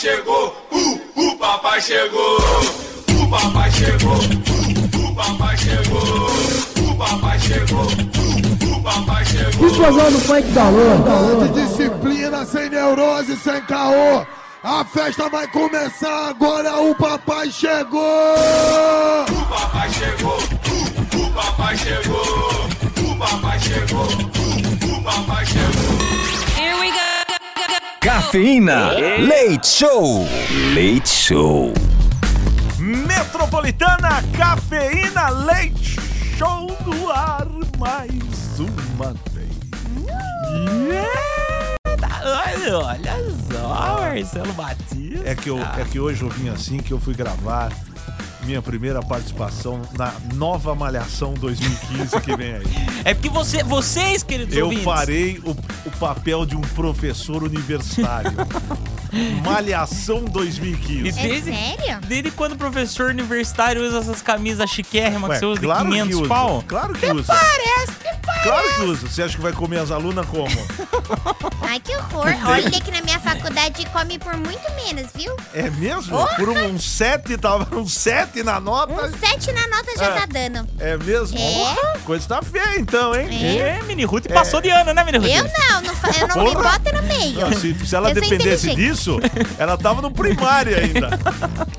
chegou, uh, o papai chegou. O papai chegou, uh, o papai chegou. O papai chegou, uh, o papai chegou. Explosão no funk da lua. De disciplina, sem neurose, sem caô. A festa vai começar agora, o papai chegou! O papai chegou, uh, o papai chegou. O papai chegou, uh, o papai chegou. Cafeína. Leite Show. Leite Show. Metropolitana Cafeína Leite Show no ar mais uma vez. Olha, olha só, Marcelo Batista. É que, eu, é que hoje eu vim assim que eu fui gravar minha primeira participação na nova Malhação 2015 que vem aí. É porque você, vocês, queridos Eu ouvintes, farei o, o papel de um professor universitário. Malhação 2015. E É desde, sério? desde quando o professor universitário usa essas camisas chiquérrimas que você usa claro de que 500 usa. pau? Claro que usa. Parece, que parece. Claro que usa. Você acha que vai comer as alunas como? Ai, que horror. Olha que na minha faculdade come por muito menos, viu? É mesmo? Por um 7, tava um 7 na nota? Um 7 na nota já É. tá dando. É mesmo? É. Coisa tá feia então, hein? É, Mini Ruth passou de ano, né, Mini Ruth? Eu não, não eu não me Porra. boto no meio. Não, se, se ela Eu dependesse disso, ela tava no primário ainda.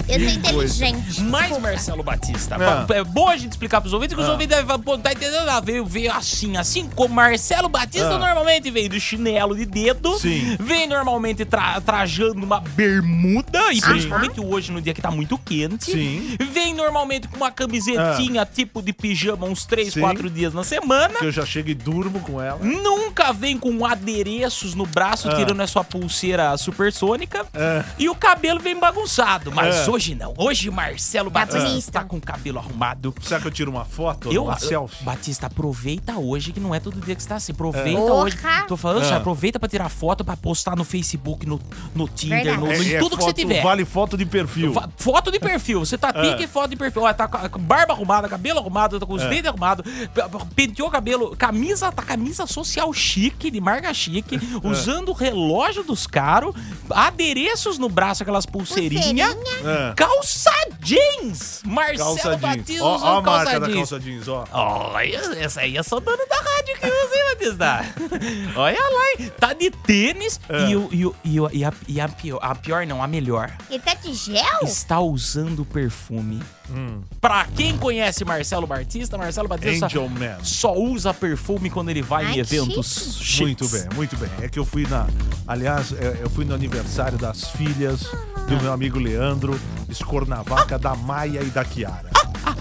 Eu sou inteligente. Mas. Marcelo Batista, Ah. pa- é bom a gente explicar pros ouvintes que os Ah. ouvintes devem falar, pô, não tá entendendo nada. Veio, veio assim, assim como Marcelo Batista Ah. normalmente veio do chinelo de dedo. Sim. Vem normalmente tra- trajando uma bermuda, e Sim. principalmente hoje, no dia que tá muito quente. Sim. Vem normalmente com uma camisetinha tipo de pijama uns 3, Sim. 4 dias na semana. Que eu já chego e durmo com ela. Nunca vem com adereços no braço, Ah. tirando a sua pulseira supersônica. É. E o cabelo vem bagunçado. Mas É. hoje não. Hoje Marcelo Tá Batista bonito. está com o cabelo arrumado. Será que eu tiro uma foto? Eu, uma selfie? Batista, aproveita hoje que não é todo dia que você tá assim. Aproveita É. hoje. Tô falando, É. já aproveita pra tirar foto, pra postar no Facebook, no, no Tinder, Verdade. no, É- em é tudo que você foto- tiver. Vale foto de perfil. Fa- Foto de perfil. Você tá É. pique foto de perfil. Ó, tá com a barba arrumada, cabelo arrumado, tá com os É. dentes arrumados, pe- penteou o cabelo, camisa, tá camisa social chique, de marca chique, É. usando o relógio dos caros, adereços no braço, aquelas pulseirinhas. Pulseirinha. É. Calça jeans! Marcelo Calça. Batista Ó, usando ó a calça marca da jeans. calça jeans, ó. Olha, essa aí é só dono da rádio que usa, hein, Batista? Olha lá, hein? Tá de tênis É. e, o, e, o, e, o, e, a, e a pior, a pior não, a melhor Ele tá de gel? está usando perfume. Hum. Pra quem conhece Marcelo Batista, Marcelo Batista Angel Man. só usa perfume quando ele vai Ai, em eventos chiques. Muito bem, muito bem. É que eu fui na. Aliás, é, eu fui no aniversário das filhas do meu amigo Leandro, escornavaca da Maia e da Kiara.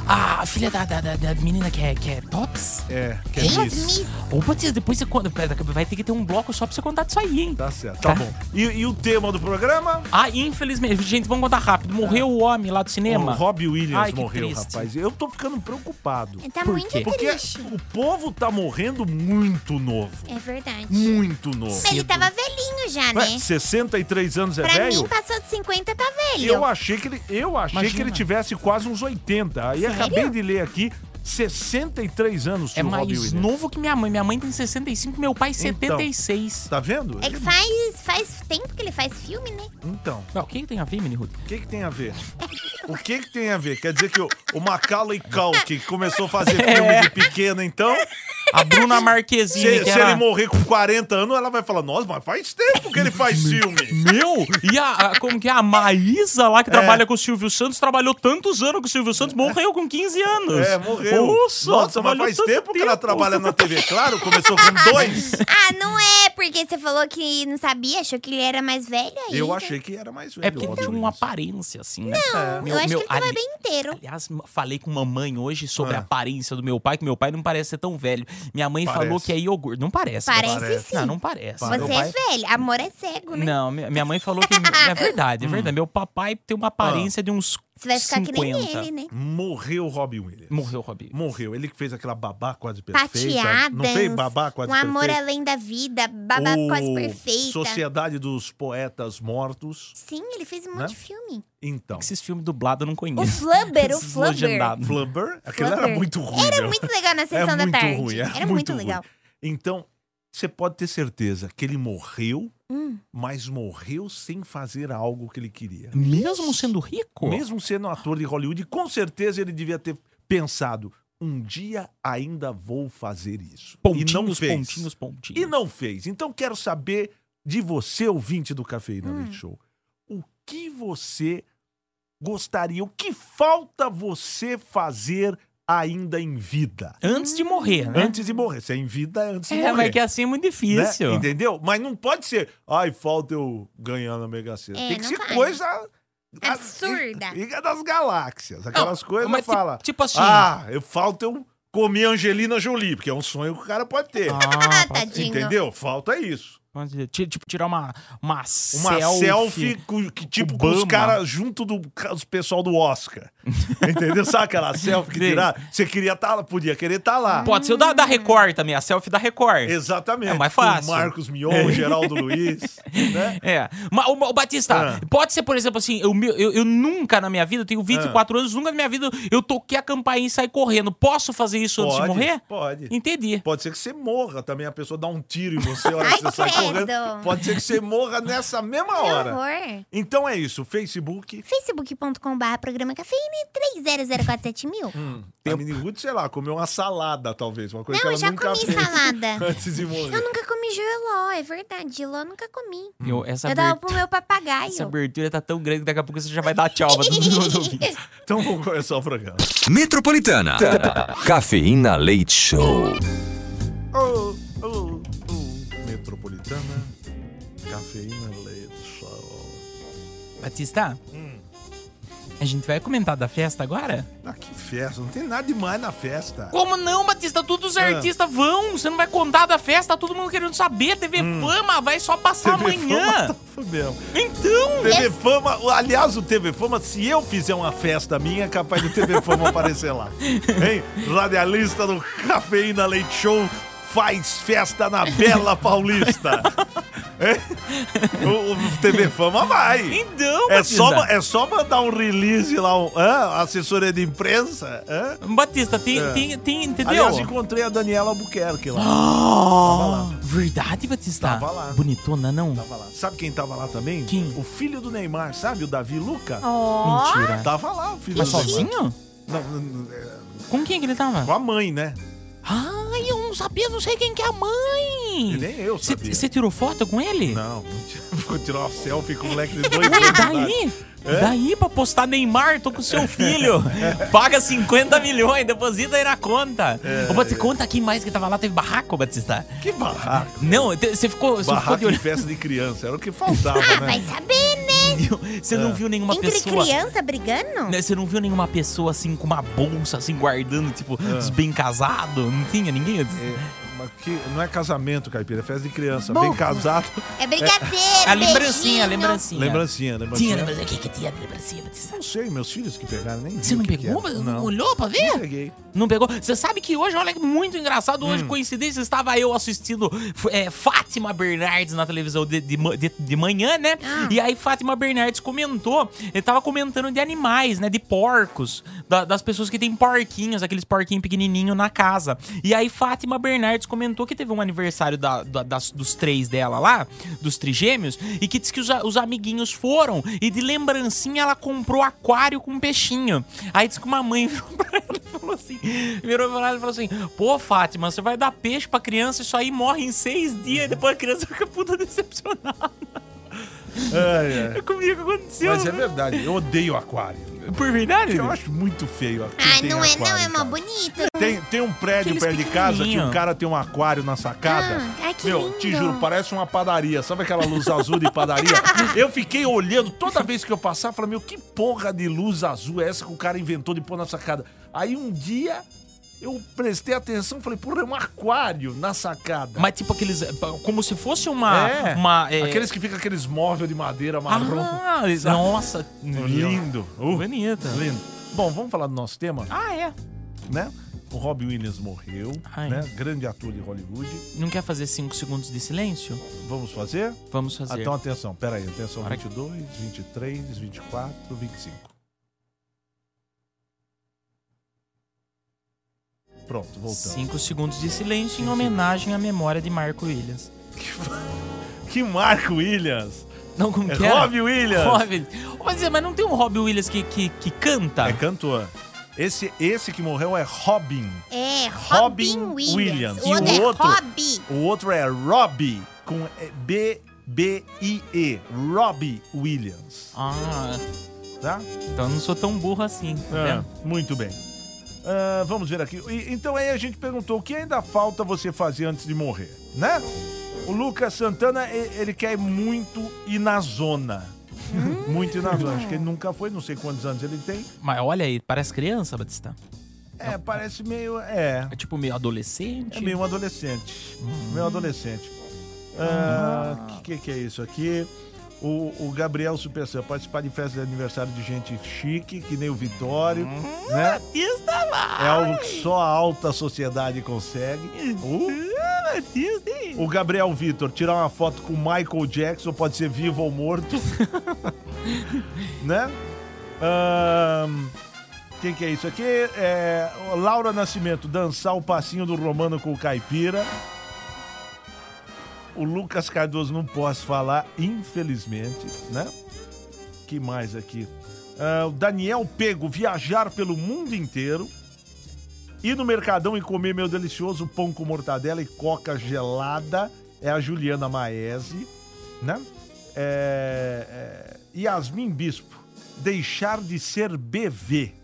Ah, a filha da, da, da, da menina que é, que é Tops? É, que é Miss. Miss. Ô, Batista, depois você conta. pera, Vai ter que ter um bloco só pra você contar disso aí, hein? Tá certo, tá, Tá. bom. E, e o tema do programa? Ah, infelizmente, gente, vamos contar rápido. Morreu o homem lá do O cinema. Robbie Williams Ai, morreu, triste. rapaz. Eu tô ficando preocupado. Ele tá Por muito quê? Porque triste. o povo tá morrendo muito novo. É verdade. Muito novo. Mas ele tava velhinho já, Ué, né? 63 anos é Pra velho? mim, passou de 50, tá velho. Eu achei que ele, eu achei Imagina. que ele tivesse quase uns 80. Aí? Acabei de ler aqui 63 anos, É Robbie mais Williams. novo que minha mãe. Minha mãe tem 65, meu pai Então. 76. Tá vendo? É que faz, faz tempo que ele faz filme, né? Então, Não, o que, que tem a ver, Mini Ruth? o que que tem a ver? O que que tem a ver? Quer dizer que o, o Macaulay Culkin que começou a fazer filme de pequeno, então, A Bruna Marquezine, se, que se era... ele morrer com 40 anos, ela vai falar, nossa, mas faz tempo que ele faz filme. Meu! E a, a- como que é? A Maísa lá, que É. trabalha com o Silvio Santos, trabalhou tantos anos com o Silvio Santos, morreu com 15 anos. É, morreu. Nossa, Nossa, mas trabalhou faz tanto tempo que ela trabalha na TV. Claro, começou com dois. Ah, não é porque você falou que não sabia, achou que ele era mais velho aí. Eu achei que era mais velho. É porque ele tinha uma aparência, assim, né? Não, Meu- eu acho meu- que ele tava ali- bem inteiro. Aliás, falei com mamãe hoje sobre Ah. a aparência do meu pai, que meu pai não parece ser tão velho. Minha mãe Parece. falou que é iogurte. Não parece. Parece, parece. sim. Não, não parece. Você Meu é pai- velho. Amor é cego, né? Não, mi- minha mãe falou que. É verdade, é Hum. verdade. Meu papai tem uma aparência de uns. Você vai ficar que nem 50. ele, né? Morreu Robbie Williams. Morreu, Robi. Morreu. Ele que fez aquela babá quase perfeita. Pateadas. Não fez babá quase Um amor perfeita? além da vida. Babá O quase perfeita. Sociedade dos Poetas Mortos. Sim, ele fez um monte Né? de filme. Então. Esses filmes dublados eu não O conheço. Flubber, o Flubber. Flubber. Aquele era muito ruim. Era meu. muito legal na É sessão da muito tarde. ruim. Era muito muito ruim. legal. Então, você pode ter certeza que ele morreu mas morreu sem fazer algo que ele queria. Mesmo sendo rico? Mesmo sendo um ator de Hollywood, com certeza ele devia ter pensado: um dia ainda vou fazer isso. Pontinhos, e não fez. pontinhos, pontinhos. E não fez. Então quero saber de você, ouvinte do Cafeína Leite Show, o que você gostaria, o que falta você fazer ainda em vida? Antes de morrer, né? Antes de morrer. Se é em vida, é antes de É, morrer. mas que assim é muito né? difícil. Entendeu? Mas não pode ser, ai, falta eu ganhar na Mega Sena. É, Tem que ser vai. coisa... Absurda. Liga das galáxias. Aquelas Não, coisas mas fala. tipo assim- Ah, eu falta eu comer Angelina Jolie, porque é um sonho que o cara pode ter. Ah, pode. Entendeu? Falta isso. Pode Tipo, tirar uma, uma Uma selfie. selfie, com, que, tipo com os Obama. caras junto do os pessoal do Oscar. Entendeu? Sabe aquela selfie que tirar? Você queria estar lá, podia querer estar lá. Pode ser o da, da Record também, a selfie da Record. Exatamente. É mais fácil. o Marcos Mion, o Geraldo Luiz. Né? É. Mas, o, o Batista, Ah. pode ser, por exemplo, assim, eu, eu, eu nunca na minha vida, eu tenho 24 Ah. anos, nunca na minha vida eu toquei a campainha e saí correndo. Posso fazer isso antes de Pode, morrer? Pode. Entendi. Pode ser que você morra também, a pessoa dá um tiro em você a hora que Ai, você sai. Correndo. Pode ser que você morra nessa mesma Que hora. horror. Então é isso, Facebook. facebook.com.br programa cafeína e 30047000. Hum, a Mini Ruth, sei lá, comeu uma salada, talvez. Uma coisa Não, que eu ela já nunca comi fez salada. Antes de morrer. Eu nunca comi giló, é verdade. Giló eu nunca comi. Eu, essa, eu dava abertura, pro meu papagaio. essa abertura tá tão grande que daqui a pouco você já vai dar tchau pra todos os meus ouvintes. Então vamos começar o programa. Metropolitana. Cafeína Leite Show. Ô, Metropolitana, cafeína, leite, sol. Batista, Hum. a gente vai comentar da festa agora? Ah, que festa, não tem nada demais na festa. Como não, Batista? Todos os Ah. artistas vão. Você não vai contar da festa, todo mundo querendo saber. TV Fama vai só passar TV amanhã. Fama tá. Então, TV Fama, aliás, o TV Fama, se eu fizer uma festa minha, é capaz do TV Fama aparecer lá. Hein? Radialista do Cafeína Leite Show faz festa na Bela Paulista. Hein? O, o TV Fama vai. então, É só, é só mandar um release lá, um, hã? assessoria de imprensa. hã? Batista, tem, É. tem, tem, entendeu? Aliás, encontrei a Daniela Albuquerque lá. Ah, verdade, Batista? Tava lá. Bonitona, não? Tava lá. Sabe quem tava lá também? Quem? O filho do Neymar, sabe? O Davi Luca. Ó, Mentira. Tava lá, o filho Mas do Neymar. sozinho? Não, não, não, é, Com quem que ele tava? com a mãe, né? Ai, eu não sabia, não sei quem que é a E mãe. nem eu sabia. Você tirou foto com ele? Não, vou tirar uma selfie com um moleque de dois Ué, anos. daí? É? Daí pra postar Neymar, tô com seu filho. Paga 50 milhões, deposita aí na conta. É, Ô, Batista, conta aqui mais que tava lá, teve barraco, Batista. Que barraco. Não, você ficou, você ficou Barraco de festa de criança. Era o que faltava, ah, né? vai saber, né? Você É. não viu nenhuma Entre pessoa. criança brigando? né, Você não viu nenhuma pessoa assim com uma bolsa assim guardando, tipo, É. os bem casados? Não tinha ninguém? É, que, não é casamento, caipira, é festa de criança. Bom. Bem casado. É brincadeira, A lembrancinha, a beijinho. lembrancinha. Lembrancinha, Tinha lembrancinha. lembrancinha. O que que tinha de lembrancinha? Não sei, meus filhos que pegaram, nem Você não que que pegou? era. Não Não, olhou pra não ver? peguei. Não pegou? Você sabe que hoje, olha que muito engraçado, hoje, coincidência, estava eu assistindo é, Fátima Bernardes na televisão de, de, de- de manhã, né? E aí Fátima Bernardes comentou, ele tava comentando de animais, né? De porcos, da- das pessoas que têm porquinhos, aqueles porquinhos pequenininhos na casa. E aí Fátima Bernardes comentou que teve um aniversário da- da- das- dos três dela lá, dos trigêmeos, e que disse que os, os amiguinhos foram e de lembrancinha ela comprou aquário com peixinho. Aí disse que uma mãe virou pra ela e falou assim: virou pra ela e falou assim: Pô, Fátima, você vai dar peixe pra criança, isso aí morre em seis dias, e depois a criança fica puta decepcionada. Ai, ai. É comigo que aconteceu. Mas é verdade, eu odeio aquário. Por verdade? Eu acho muito feio. tem não é, não, aquário, é mó cara. bonito. Tem, tem um prédio Aqueles perto de casa que o cara tem um aquário na sacada. Ah, ai, que Meu, lindo. te juro, parece uma padaria. Sabe aquela luz azul de padaria? Eu fiquei olhando toda vez que eu passava, falei, meu, que porra de luz azul é essa que o cara inventou de pôr na sacada? Aí um dia eu prestei atenção e falei, porra, é um aquário na sacada. Mas tipo aqueles. Como se fosse uma. é, uma é... aqueles que fica aqueles móveis de madeira marrom. Ah, nossa. lindo. Uh, Bonito. lindo. Bom, vamos falar do nosso tema, Ah, é. né? O Robbie Williams morreu, Ai. né? Grande ator de Hollywood. Não quer fazer cinco segundos de silêncio? Vamos fazer? Vamos fazer. Então, atenção, peraí, atenção, Para- 22, 23, 24, 25. Pronto, voltamos. Cinco segundos de silêncio em homenagem à memória de Marco Williams. Que Marco Williams. Não, como É que era? Robbie Williams. Robbie. Mas, mas não tem um Robbie Williams que, que, que canta? É cantor. Esse, esse que morreu é Robin. É, Robin Robin Williams. Williams. E O outro o é outro? Robbie. O outro é Robbie, com B, B, I, E. Robbie Williams. Ah, Tá? então eu não sou tão burro assim, tá É, vendo? muito bem. Ah, vamos ver aqui. E- então aí a gente perguntou o que ainda falta você fazer antes de morrer, né? O Lucas Santana, ele quer muito ir na zona. muito ir na zona. Acho que ele nunca foi, não sei quantos anos ele tem. Mas olha aí, parece criança, Batista. É, parece meio. É. É tipo meio adolescente. É meio um adolescente. Uhum. Meio adolescente. O que, que é isso aqui? O, o Gabriel Supercell participar de festa de aniversário de gente chique, que nem o Vitório, Uhum. né? Batista lá. É algo que só a alta sociedade consegue. Uh, Batista, hein? o Gabriel Vitor, tirar uma foto com o Michael Jackson, pode ser vivo ou morto. né? Ahn, Quem que é isso aqui? É, Laura Nascimento, dançar o passinho do Romano com o Caipira. O Lucas Cardoso não posso falar, infelizmente, né? Que mais aqui? Ah, o Daniel Pego, viajar pelo mundo inteiro. Ir no Mercadão e comer meu delicioso pão com mortadela e coca gelada. É a Juliana Maese, né? É, é, Yasmin Bispo, deixar de ser BV.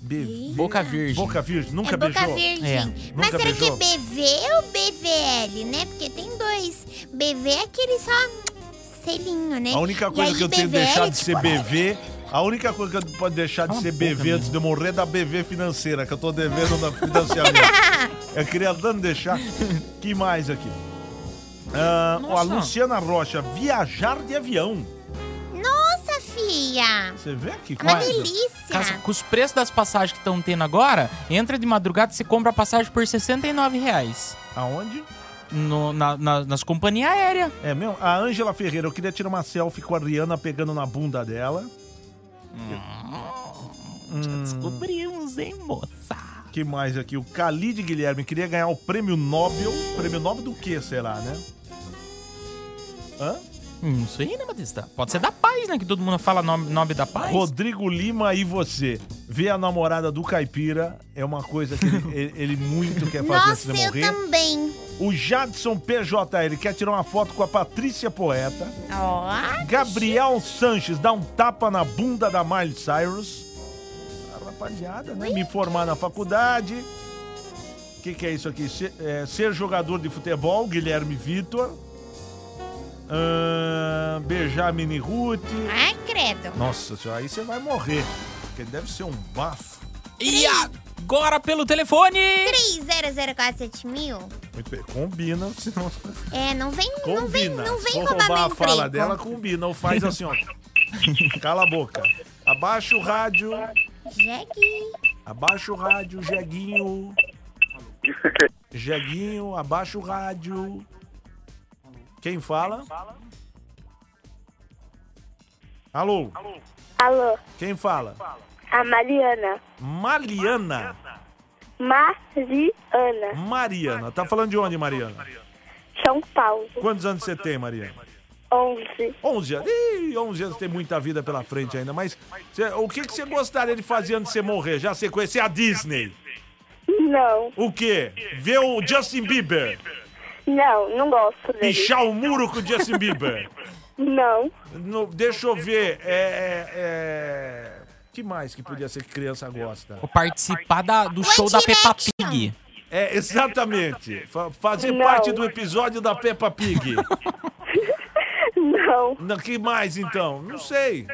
BV. Boca virgem. Boca Virgem, nunca é boca beijou? virgem. É, Mas nunca será beijou? que é BV ou BVL, né? Porque. BV é aquele só selinho, né? A única coisa aí que eu tenho que BVL, deixar de ser tipo, BV, a única coisa que eu pode deixar de Cala a ser BV antes de eu morrer é da BV financeira, que eu tô devendo no financiamento. eu queria tanto deixar. Que mais aqui? Ah, ó, a. Luciana Rocha, viajar de avião. Nossa, fia. Você vê que Uma coisa? delícia. Casa- com os preços das passagens que estão tendo agora, entra de madrugada e você compra a passagem por 69 reais. Aonde? No- na- na- nas companhias aéreas. É mesmo? A Ângela Ferreira, eu queria tirar uma selfie com a Rihanna pegando na bunda dela. Descobrimos, hein, moça? Que mais aqui? O Khalid Guilherme queria ganhar o prêmio Nobel. Prêmio Nobel do que, será, né? Hã? Hum, Isso aí, né, Batista? Pode ser da paz, né? Que todo mundo fala nome, nome da paz. Rodrigo Lima e você. Ver a namorada do Caipira é uma coisa que ele, ele- ele muito quer fazer Nossa, de eu morrer. também. O Jadson PJ, ele quer tirar uma foto com a Patrícia Poeta. Ó. Gabriel Sanches dá um tapa na bunda da Miley Cyrus. A rapaziada, né? Me formar na faculdade. O que, que é isso aqui? Ser, é, ser jogador de futebol, Guilherme Vitor. Ahn, beijar a Mini Ruth. Ai, credo. Nossa senhora, aí você vai morrer. Porque deve ser um bafo. E agora pelo telefone! 30047000. Muito bem, combina, senão. É, não vem, não vem, Combina. não vem roubar roubar meu a fala emprego. dela, combina. Ou faz assim, ó. Cala a boca. Abaixa o rádio. Jegue. Abaixa o rádio, Jeguinho. Jeguinho, abaixa o rádio. Quem fala? Alô? Alô, Quem fala? a Mariana. Maliana. Mariana, Mariana. Tá falando de onde, Mariana? São Paulo, Quantos anos você tem, Mariana? 11. 11 anos. Ih, 11 anos tem muita vida pela frente ainda. Mas cê- o que, que você gostaria de fazer antes de você morrer? Já você conhecer a Disney. Não, O quê? Ver o Justin Bieber. Não, não gosto dele. Pichar o muro com o Justin Bieber. Não, No- deixa eu ver. É, é, é... que mais que podia ser que criança gosta? Vou participar da- do One show da Peppa Direction. Pig. É, exatamente. Fa- fazer Não. parte do episódio da Peppa Pig. não. Não, que mais então? Não sei.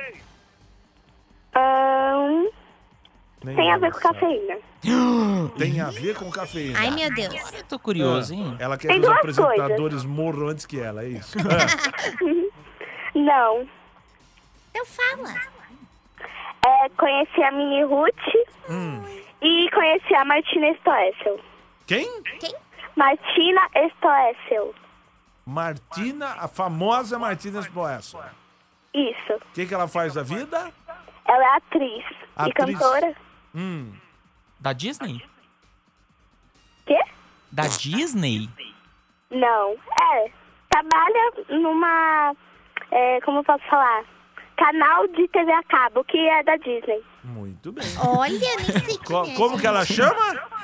Tem a ver com cafeína. Tem a ver com cafeína. Ai, meu Deus. Eu tô curioso, hein? Ela quer Tem que os duas apresentadores morram antes que ela, é isso? Não. Então fala. É, conheci a Mini Ruth Hum. e conheci a Martina Stoessel. Quem? Martina Stoessel. Martina, a famosa Martina Spoessa. Isso. O que, que ela faz da vida? Ela é atriz, e Atriz. cantora. Hum. Da Disney? Quê? Da Disney? Não. É. trabalha numa. é, como eu posso falar? Canal de TV a cabo, que é da Disney. Muito bem. Olha, nem sei quem Co- é, como que ela gente. chama?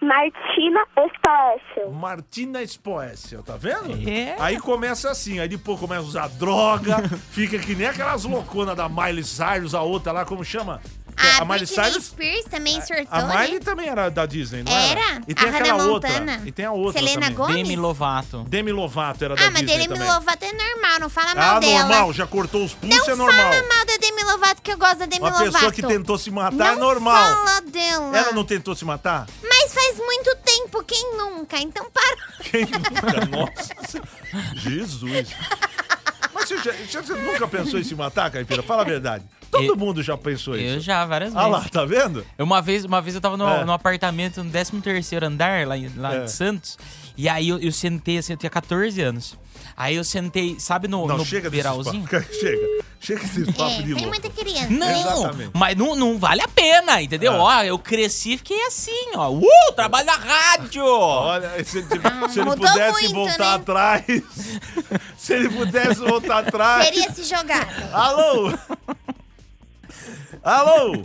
Martina Estácio. Martina Spoessel, tá vendo? É. Aí começa assim, aí depois começa a usar droga, fica que nem aquelas louconas da Miley Cyrus, a outra lá, como chama? A, a Miley Cyrus. Spears também surtou, A Miley né? também era da Disney, não era? Era. E tem A aquela Hannah outra. Montana. E tem a outra Selena também. Gomez? Demi Lovato. Demi Lovato era da Ah, mas Disney Demi também. Lovato é normal, não fala mal Ah, dela. normal, já cortou os pulsos, Não é normal. fala mal da Demi Lovato, que eu gosto da Demi Uma Lovato. pessoa que tentou se matar não é normal. fala dela. Ela não tentou se matar? Mas faz muito tempo, quem nunca? Então para. Quem nunca? Nossa. Jesus. Você, já- você nunca pensou em se matar, Caipira? Fala a verdade. Todo Eu- mundo já pensou Eu isso. já, várias Ah vezes. lá, tá vendo? Eu, Uma vez, uma vez eu tava no, É. no apartamento no 13º andar, lá, em- lá É. de Santos, e aí eu, eu sentei, assim, eu tinha 14 anos. Aí eu sentei, sabe no, Não, no chega desse veralzinho? papo. Chega. Chega desse papo É, de tem louco. muita criança. Não, Exatamente. mas não, não vale a pena, entendeu? É. Ó, eu cresci e fiquei assim, ó. Uh, trabalho na rádio! Olha, se, ele- se ele pudesse muito, voltar né? atrás. se ele pudesse voltar atrás. Teria se jogado. Alô? Alô?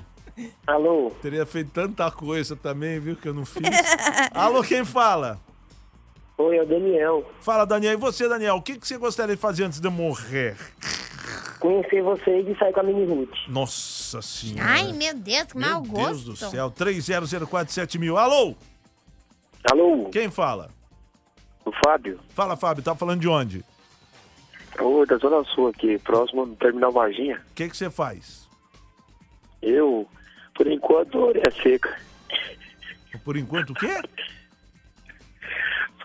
Alô, Teria feito tanta coisa também, viu, que eu não fiz. Alô, quem fala? Oi, é o Daniel. Fala, Daniel. E você, Daniel, o que, que você gostaria de fazer antes de morrer? Conhecer vocês e sair com a Mini Ruth. Nossa senhora. Ai, meu Deus, que Meu mau Deus gosto. do céu. 30047000. mil. Alô? Alô, Quem fala? o Fábio? Fala, Fábio. Tá falando de onde? Ô, da Zona Sul aqui, próximo do Terminal Varginha. O que, que você faz? Eu, por enquanto, orelha seca. Por enquanto, o quê?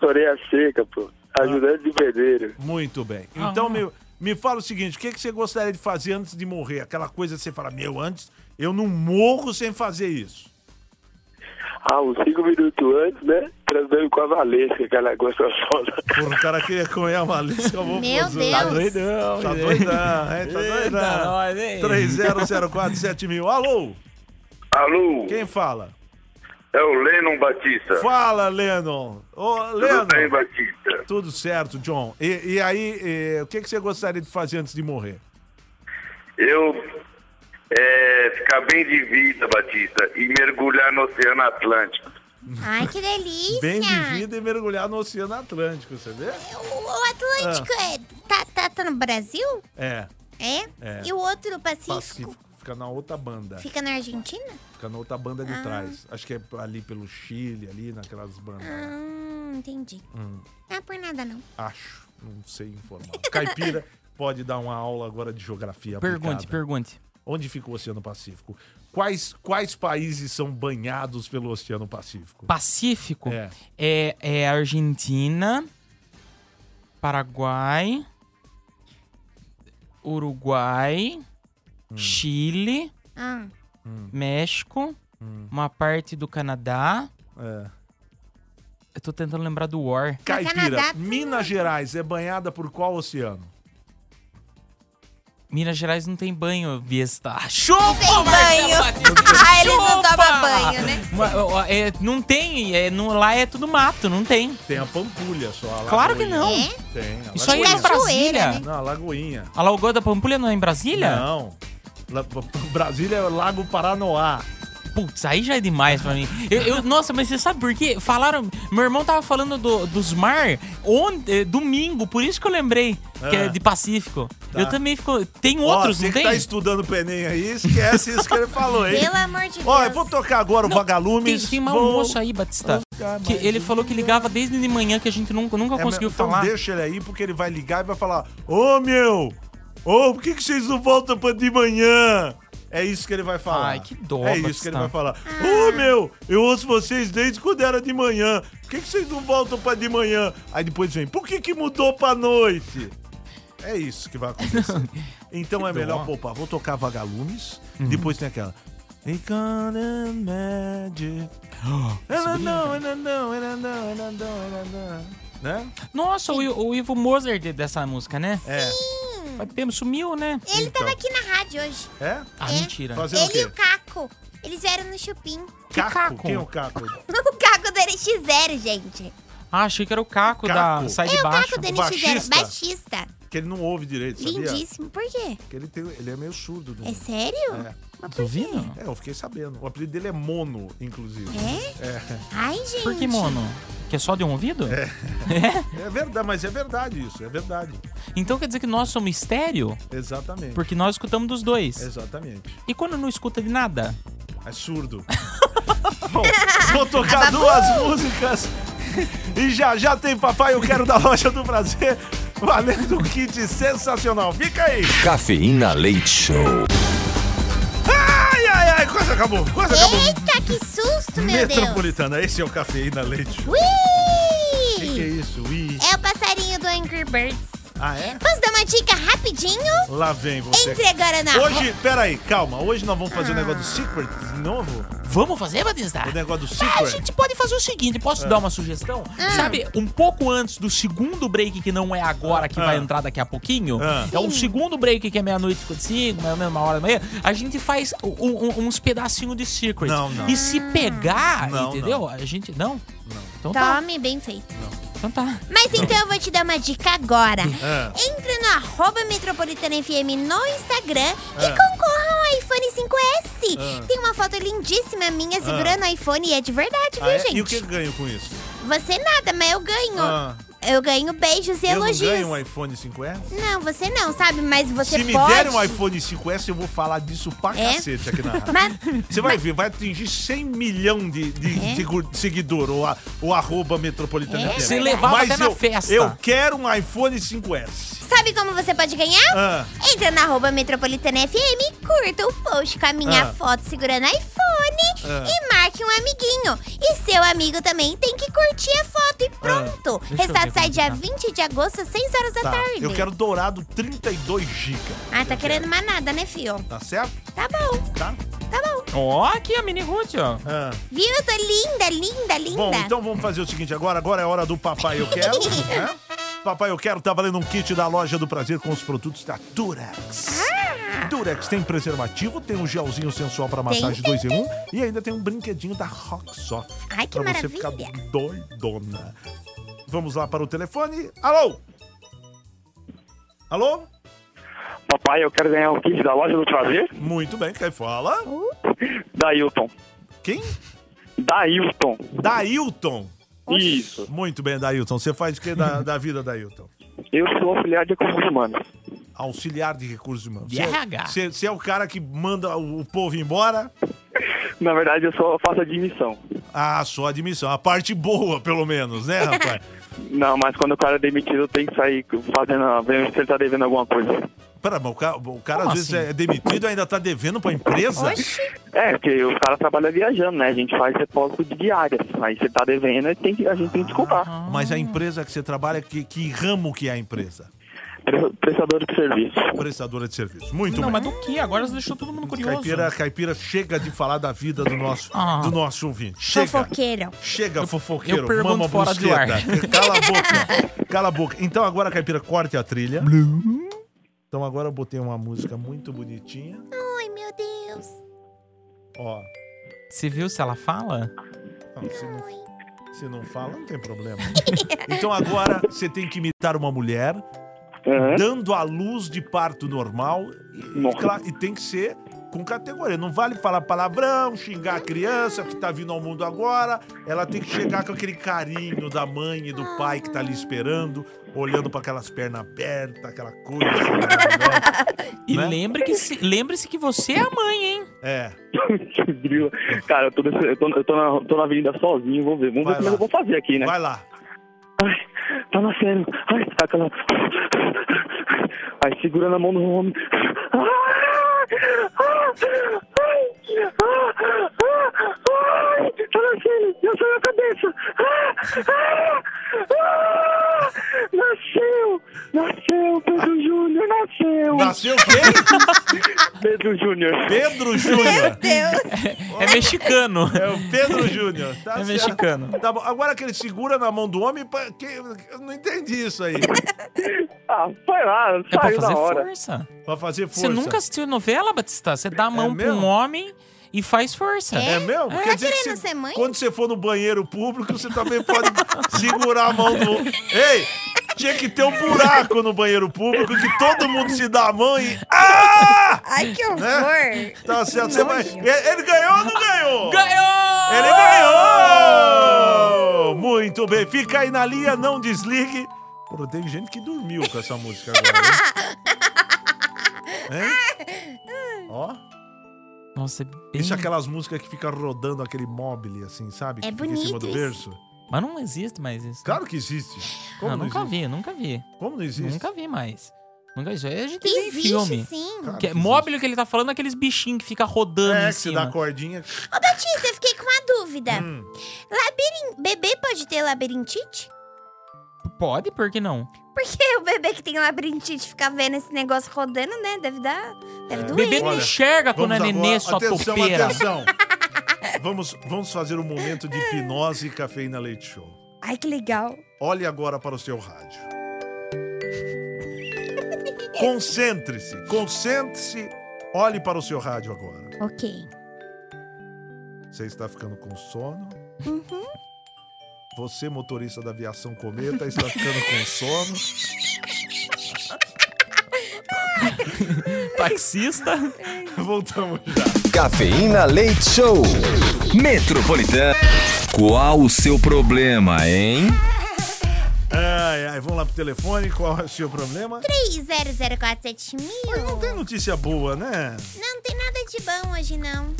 Orelha seca, pô. Ajudante de pedreiro. Muito bem. Então, me, me fala o seguinte: o que, que você gostaria de fazer antes de morrer? Aquela coisa que você fala, meu, antes eu não morro sem fazer isso. Ah, uns cinco minutos antes, né? Transando com a Valesca, aquela gostososa. Porra, o cara queria comer a malícia, eu vou Meu fazer. Deus. Tá doidão, Tá doidão, hein? Tá doidão. nós, hein? 30047000. mil. Alô? Alô, Quem fala? É o Lennon Batista. Fala, Lennon. Ô, Tudo bem. Batista? Tudo certo, John. E, e aí, eh, o que, que você gostaria de fazer antes de morrer? Eu é, ficar bem de vida, Batista, e mergulhar no Oceano Atlântico. Ai, que delícia. Bem de vida e mergulhar no Oceano Atlântico, você vê? O, o Atlântico é, tá, tá, tá no Brasil? É, É? É. E o outro, o Pacífico, Pacífico. Fica na outra banda. fica na Argentina? Fica na outra banda de Ah. trás. Acho que é ali pelo Chile, ali naquelas bandas. Ah, entendi. Hum. Não é por nada, não. Acho. Não sei informar. Caipira pode dar uma aula agora de geografia Pergunte, aplicada. pergunte. Onde fica o Oceano Pacífico? Quais, quais países são banhados pelo Oceano Pacífico? Pacífico É. é, é Argentina, Paraguai, Uruguai, Hum. Chile, Ah, México, uma parte do Canadá. É. Eu tô tentando lembrar do War. Caipira, Canadá tem Minas Gerais é banhada por qual oceano? Minas Gerais não tem banho, besta. Chupa, tem Marcelo banho. Ah, eles não tomam banho, né? É, não tem, é, não- lá é tudo mato, não tem. Tem a Pampulha só. A Claro que não. É? Tem. a Isso aí é em Brasília. né? Não, a Lagoinha. A Lagoa da Pampulha não é em Brasília? Não. Brasília é o Lago Paranoá. Putz, aí já é demais pra mim. Eu, eu- nossa, mas você sabe por quê? Falaram. Meu irmão tava falando do- dos mar ontem, domingo, por isso que eu lembrei que Ah. é de Pacífico. Tá. Eu também fico. Tem Ó, outros, não tem? tá estudando o Penem aí, esquece isso que ele falou, hein? Pelo amor de Deus. Ó, eu vou tocar agora o Não, Vagalumes. Tem, tem uma vou... moça aí, Batista, que ele falou que ligava desde de manhã que a gente nunca, nunca É, conseguiu então falar. deixa ele aí, porque ele vai ligar e vai falar: Ô meu, ô, por que, que vocês não voltam pra de manhã? É isso que ele vai falar. Ai, que dó, É isso que ele vai falar. Ô meu, eu ouço vocês desde quando era de manhã. Por que, que vocês não voltam pra de manhã? Aí depois vem: por que, que mudou pra noite? É isso que vai acontecer. Então é dó. melhor poupar. Vou tocar Vagalumes. Uhum. Depois tem aquela. And Magic. Ela não, ela não, ela não, ela não, ela não. Né? Nossa, o, o Ivo Mozart dessa música, né? É. Faz tempo, sumiu, né? Ele Então. tava aqui na rádio hoje. É? Ah, É. mentira. Fazendo o Ele e o Caco. Eles vieram no Chupim. Caco? Caco? Quem é o Caco? O Caco do NX0, gente. Ah, achei que era o Caco, Caco. da Sai de É o Baixo. Caco do o NX0, baixista. Que ele não ouve direito, sabia? Lindíssimo. Por quê? Que ele, tem, ele é meio surdo. né? É sério? É. Mas Tu por quê? ouvindo? É, eu fiquei sabendo. O apelido dele é Mono, inclusive. É? É, Ai, gente. Por que, mono? Que é só de um ouvido? É. é verdade, mas é verdade isso, é verdade. Então quer dizer que nós somos estéreo? Exatamente. Porque nós escutamos dos dois. Exatamente. E quando não escuta de nada? É surdo. Bom, vou tocar duas músicas. E já já tem Papai Eu Quero da Loja do Prazer. Valendo um kit sensacional. Fica aí. Cafeína Leite Show. Quase acabou. Quase acabou. Eita, que susto, meu Deus. Metropolitana, esse é o Cafeína Leite. O Ui! que, que é isso? Ui. É o passarinho do Angry Birds. Ah, é? Posso dar uma dica rapidinho? Lá vem você. Entre agora na Hoje, peraí, calma. Hoje nós vamos fazer o negócio do Secret de novo? Vamos fazer, Batista? O negócio do Ah, a Secret? gente pode fazer o seguinte, posso dar uma sugestão? Sabe, um pouco antes do segundo break, que não é agora, que Ah. vai entrar daqui a pouquinho, Ah. é o segundo break, que é meia-noite e 55, mais ou menos uma hora da manhã, a gente faz um- um- uns pedacinhos de Secret. Não, não. E se pegar, Não, entendeu? A gente... Não? Não. Então tá. Tome, bem feito. Então tá. Mas então eu vou te dar uma dica agora. Ah. Entre no arroba Metropolitana FM no Instagram Ah. e concorra ao iPhone 5S. Ah. Tem uma foto lindíssima minha segurando o iPhone e é de verdade, Ah, viu, é? gente? E o que eu ganho com isso? Você nada, mas eu ganho. Ah. Eu ganho beijos e Eu elogios. ganho um iPhone 5S? Não, você não, sabe? Mas você Se me pode. derem um iPhone 5S, eu vou falar disso pra É? cacete aqui na rádio. Mas- Você vai ver, vai atingir 100 milhões de, de É? segu- seguidor, o, a- o arroba metropolitana É? FM. Se levava Mas até na eu, festa. Eu quero um iPhone 5S. Sabe como você pode ganhar? Ah. Entra na arroba Metropolitana FM, curta o post com a minha Ah. foto segurando iPhone Ah. e marque um amiguinho. E seu amigo também tem que curtir a foto e pronto. Deixa eu Resultado ver sai dia tá. 20 de agosto, às 6 horas da Tá, tarde. eu quero dourado 32 GB. Ah, tá querendo mais nada, né, fio? Tá certo? Tá bom, Tá? tá bom. Ó, aqui a mini Ruth, ó. Ah. Viu? Eu tô linda, linda, linda. Bom, então vamos fazer o seguinte agora. Agora é hora do Papai Eu Quero, né? Papai Eu Quero tá valendo um kit da Loja do Prazer com os produtos da Durex. Durex tem preservativo, tem um gelzinho sensual para massagem Tem, 2 em 1 e ainda tem um brinquedinho da Rocksoft. Ai, que pra você ficar maravilha. doidona. Vamos lá para o telefone. Alô? Alô? Papai, eu quero ganhar o kit da loja do prazer. Muito bem, quem fala? Dailton. Quem? Dailton. Dailton. Isso. Muito bem, Dailton. Você faz o que da, da vida, Dailton? Eu sou auxiliar de recursos humanos. Auxiliar de recursos humanos. De Você- RH. Você você é o cara que manda o, o povo embora? Na verdade, eu só faço admissão. Ah, só admissão. A parte boa, pelo menos, né, rapaz? Não, mas quando o cara é demitido, eu tenho que sair fazendo, a- vendo se ele tá devendo alguma coisa. Pera, mas o cara, o cara às vezes assim? é demitido e ainda tá devendo pra empresa? Oxi. É, porque os caras trabalham viajando, né? A gente faz depósito de diárias. Aí você tá devendo, tem que, a gente tem que descontar. Mas a empresa que você trabalha, que, que ramo que é a empresa? Pre- Prestador de serviço. Prestadora de serviço. Muito Não, bem. mas do que? Agora você deixou todo mundo curioso. Caipira, caipira, chega de falar da vida do nosso, Ah. do nosso ouvinte. Chega. Fofoqueiro. Chega, fofoqueiro. eu pergunto mama fora do brusqueta. ar. Cala a boca. Cala a boca. Então agora, Caipira, corte a trilha. Então agora eu botei uma música muito bonitinha. Ai, meu Deus. Ó, Você viu se ela fala? não, se, não, se não fala, não tem problema. Então agora você tem que imitar uma mulher Aham. dando a luz de parto normal e, e Nossa. cla- e tem que ser com categoria. Não vale falar palavrão, xingar a criança que tá vindo ao mundo agora. Ela tem que chegar com aquele carinho da mãe e do pai que tá ali esperando, olhando para aquelas pernas abertas, aquela coisa. assim, maravilhosa. E Né? lembre que se- lembre-se que você é a mãe, hein? É. Que. Cara, eu tô, nesse- eu tô, eu tô na, tô na avenida sozinho, vou ver. Vamos Vai ver como lá. eu vou fazer aqui, né? Vai lá. Ai, tá nascendo. Ai, tá aquela... Ai, segurando a mão do homem. Ai, ai, ai, ai, tá nascendo. Já saiu a cabeça. Ah, ah, ah, nasceu. Nasceu, Pedro Júnior, nasceu. Nasceu quem? Pedro Júnior. Pedro Júnior. É mexicano. É o Pedro Júnior. Tá É certo. mexicano. Tá bom. Agora que ele segura na mão do homem, pa- que- eu não entendi isso aí. Ah, foi lá, É pra saiu fazer na hora. força. Pra fazer força. Você nunca assistiu novela, Batista? Você dá a mão É pra um mesmo? Homem e faz força. É, mesmo? Tá Quer dizer que você- quando você for no banheiro público, você também pode segurar a mão do. Ei! Tinha que ter um buraco no banheiro público que todo mundo se dá a mão e. Ah! Ai, que horror. Né? Tá certo, você vai. Ele ele ganhou ou não ganhou? Ganhou! Ele ganhou! Muito bem, fica aí na linha, não desligue. Pô, tem gente que dormiu com essa música agora. Hein? Hein? Ó. Nossa, é bem... Isso é aquelas músicas que fica rodando aquele mobile, assim, sabe? É que fica em cima do isso. berço. Mas não existe mais isso. Claro que existe. Como não, não, nunca existe? vi, nunca vi. Como não existe? Nunca vi mais. Nunca vi. Isso aí a gente vê em Existe filme. sim. Claro Que é que móvel que ele tá falando é aqueles bichinhos que fica rodando É, em que você dá cima. a cordinha. Ô, Batista, eu fiquei com uma dúvida. Hum. Labirin... Bebê pode ter labirintite? Pode, por que não? Porque o bebê que tem labirintite fica vendo esse negócio rodando, né? Deve dar. Deve doer. Bebê não Olha, enxerga quando é nenê, sua atenção, topeira. atenção. vamos, vamos fazer um momento de hipnose e cafeína leite show. Ai, que legal. Olhe agora para o seu rádio. Concentre-se, concentre-se. Olhe para o seu rádio agora. Ok. Você está ficando com sono? Uhum. Você, motorista da aviação Cometa, está ficando com sono? Taxista. Voltamos já. Cafeína Leite Show. Metropolitana. Qual o seu problema, hein? Ai, ai, vamos lá pro telefone. Qual é o seu problema? 30047000. Mas não tem notícia boa, né? Não tem nada de bom hoje, não.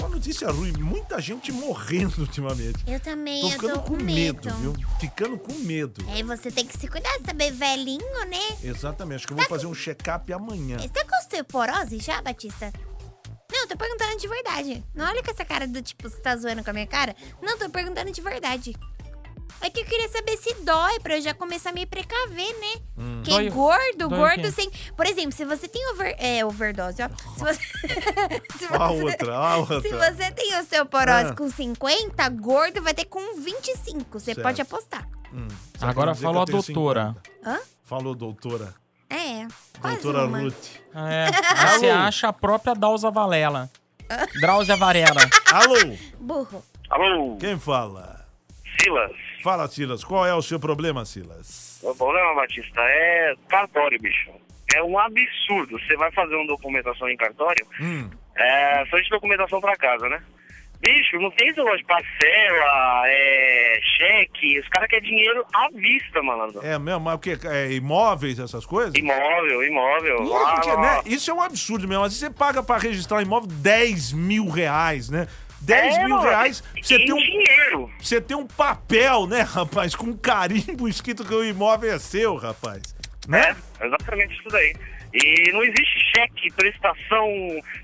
Só notícia ruim. Muita gente morrendo ultimamente. Eu também, Tô eu ficando tô com com medo, medo. viu? Ficando com medo. Aí você tem que se cuidar, saber velhinho, né? Exatamente. Acho que eu vou fazer um check-up amanhã. Você tá com osteoporose já, Batista? Não, tô perguntando de verdade. Não olha com essa cara do tipo, você tá zoando com a minha cara. Não, tô perguntando de verdade. É que eu queria saber se dói pra eu já começar a me precaver, né? Porque Dói- gordo, dói gordo sem. Por exemplo, se você tem over... é, overdose, ó. Se você. se Ó a você- outra, a outra. Se você tem osteoporose Ah. com 50, gordo vai ter com 25. Você Certo. pode apostar. Hum, Agora falou a doutora. 50. Hã? Falou doutora. É. Quase Doutora uma. Ruth. É, você acha a própria Dausa Valela. Drauzia Varela. Alô? Burro. Alô, Quem fala? Silas. Fala, Silas. Qual é o seu problema, Silas? O problema, Batista, é cartório, bicho. É um absurdo. Você vai fazer uma documentação em cartório, Hum. é só de documentação pra casa, né? Bicho, não tem esse negócio de parcela, é, cheque. Os caras querem dinheiro à vista, malandro. É mesmo? Mas o quê? É imóveis, essas coisas? Imóvel, imóvel. Não, porque, lá, né, lá. isso é um absurdo mesmo. Às vezes você paga pra registrar imóvel 10 mil reais, né? 10 É, mil reais, você em tem, um, dinheiro. você tem um papel, né, rapaz, com um carimbo escrito que o imóvel é seu, rapaz. Né? É, exatamente isso daí. E não existe cheque, prestação,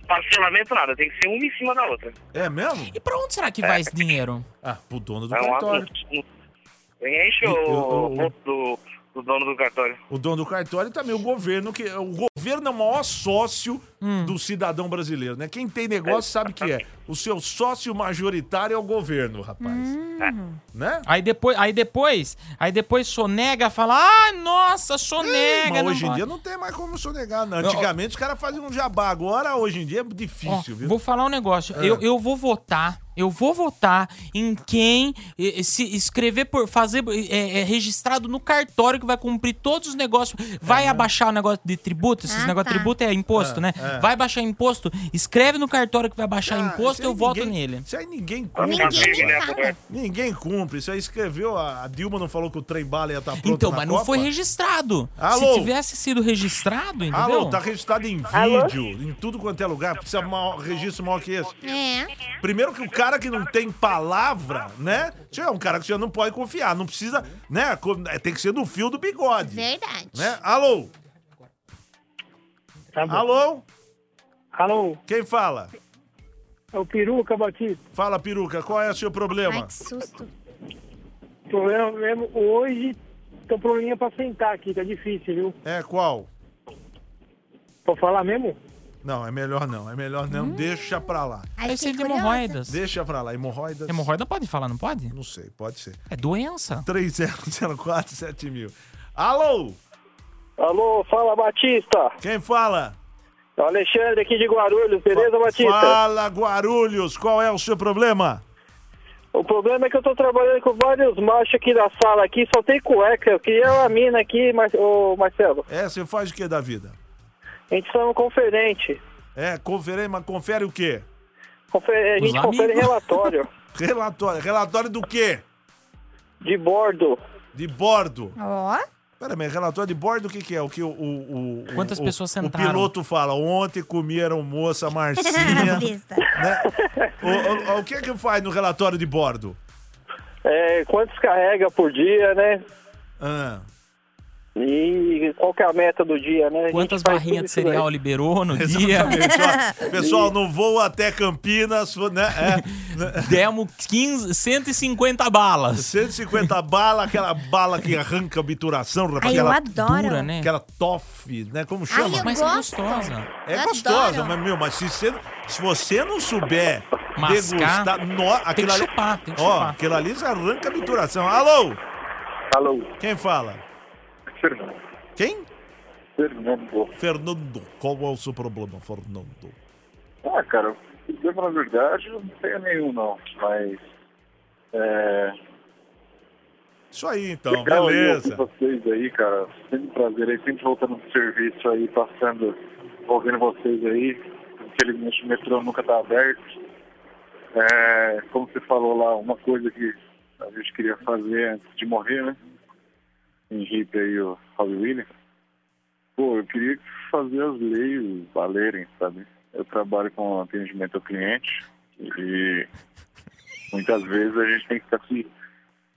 parcelamento, nada. Tem que ser uma em cima da outra. É mesmo? E pra onde será que vai esse dinheiro? Ah, pro dono do É um cartório. Enche o bolso do, do dono do cartório. O dono do cartório também o governo, que o governo é o maior sócio do cidadão brasileiro, né? Quem tem negócio sabe que é. O seu sócio majoritário é o governo, rapaz. Né? Aí depois, aí depois, aí depois sonega, fala, ah, nossa, sonega. Mas não hoje em pode." dia não tem mais como sonegar, não. Antigamente os caras faziam um jabá, agora hoje em dia é Ó, difícil, viu? vou falar um negócio. É. Eu, eu vou votar. Eu vou votar em quem se escrever por fazer eh, eh, registrado no cartório que vai cumprir todos os negócios. Vai abaixar o negócio de tributo, esses Ah, negócios tá. de tributo é imposto, É, né? É. Vai baixar imposto, escreve no cartório que vai baixar Ah, imposto, eu voto ninguém- nele. Isso aí ninguém Tá cumpre. Ninguém né? Ninguém cumpre. Isso aí escreveu. A Dilma não falou que o trem bala ia estar pronto. Então, na mas não Copa? foi registrado. Alô? Se tivesse sido registrado, entendeu? Alô, tá registrado em vídeo, em tudo quanto é lugar. Precisa de um registro maior que esse. É. Primeiro que o cara que não tem palavra, né? É um cara que você não pode confiar. Não precisa, né? é, Tem que ser do fio do bigode. Verdade. Né? Alô? Tá. Alô? Alô, Quem fala? é o Peruca Batista. Fala, peruca, qual é o seu Ai, problema? que susto. Problema mesmo, hoje tô probleminha pra sentar aqui, tá difícil, viu? É qual? Vou falar mesmo? Não, é melhor não. É melhor não. Deixa pra lá. Ai, Deve ser de hemorroidas. Deixa pra lá. Hemorroidas. Hemorroida pode falar, não pode? Não sei, pode ser. É doença. 30047000. Alô? Alô, fala Batista. Quem fala? É Alexandre aqui de Guarulhos, beleza, Batista? Fala, Guarulhos, qual é o seu problema? O problema é que eu tô trabalhando com vários machos aqui na sala aqui, só tem cueca. Eu queria uma mina aqui, Mar... ô Marcelo. É, você faz o que da vida? A gente no conferente. É, confere, mas confere o quê? Confer- A Os gente confere amigos. relatório Relatório. Relatório do quê? de bordo. De bordo. Ó. Pera, mas relatório de bordo o que, que é? O que o, o, o- Quantas o- pessoas O sentaram? piloto fala, ontem comeram moça Marcinha. Né? o, o, o que é que faz no relatório de bordo? É, quantos carrega por dia, né? Ah, E qual que é a meta do dia, né? Quantas barrinhas de cereal liberou no dia? Exatamente. Ó, Pessoal, no voo até Campinas, né? É, Demos 15, 150 balas. 150 bala, aquela bala que arranca a obturação, Ai, eu aquela, adoro. Dura, né? aquela toffee, né? Como Ai, chama? eu Mas é gosto. gostosa. É Eu gostosa, adoro. mas, meu, mas se você, se você não souber Mascar, degustar... No, Tem aquilo que ali, chupar, tem que ó, chupar. aquilo ali arranca a obturação. Alô? Alô, Quem fala? Fernando. Quem? Fernando. Fernando. Qual é o seu problema, Fernando? Ah, cara, problema na verdade eu não tenho nenhum não, mas é. Isso aí, então, legal aí beleza. ouvir vocês aí, cara. Sempre um prazer aí, sempre voltando do serviço aí, passando, ouvindo vocês aí. Infelizmente o metrô nunca tá aberto. É, como você falou lá, uma coisa que a gente queria fazer antes de morrer, né? Hippie aí, o Robbie Williams. Pô, eu queria fazer as leis valerem, sabe? Eu trabalho com atendimento ao cliente e muitas vezes a gente tem que ficar se,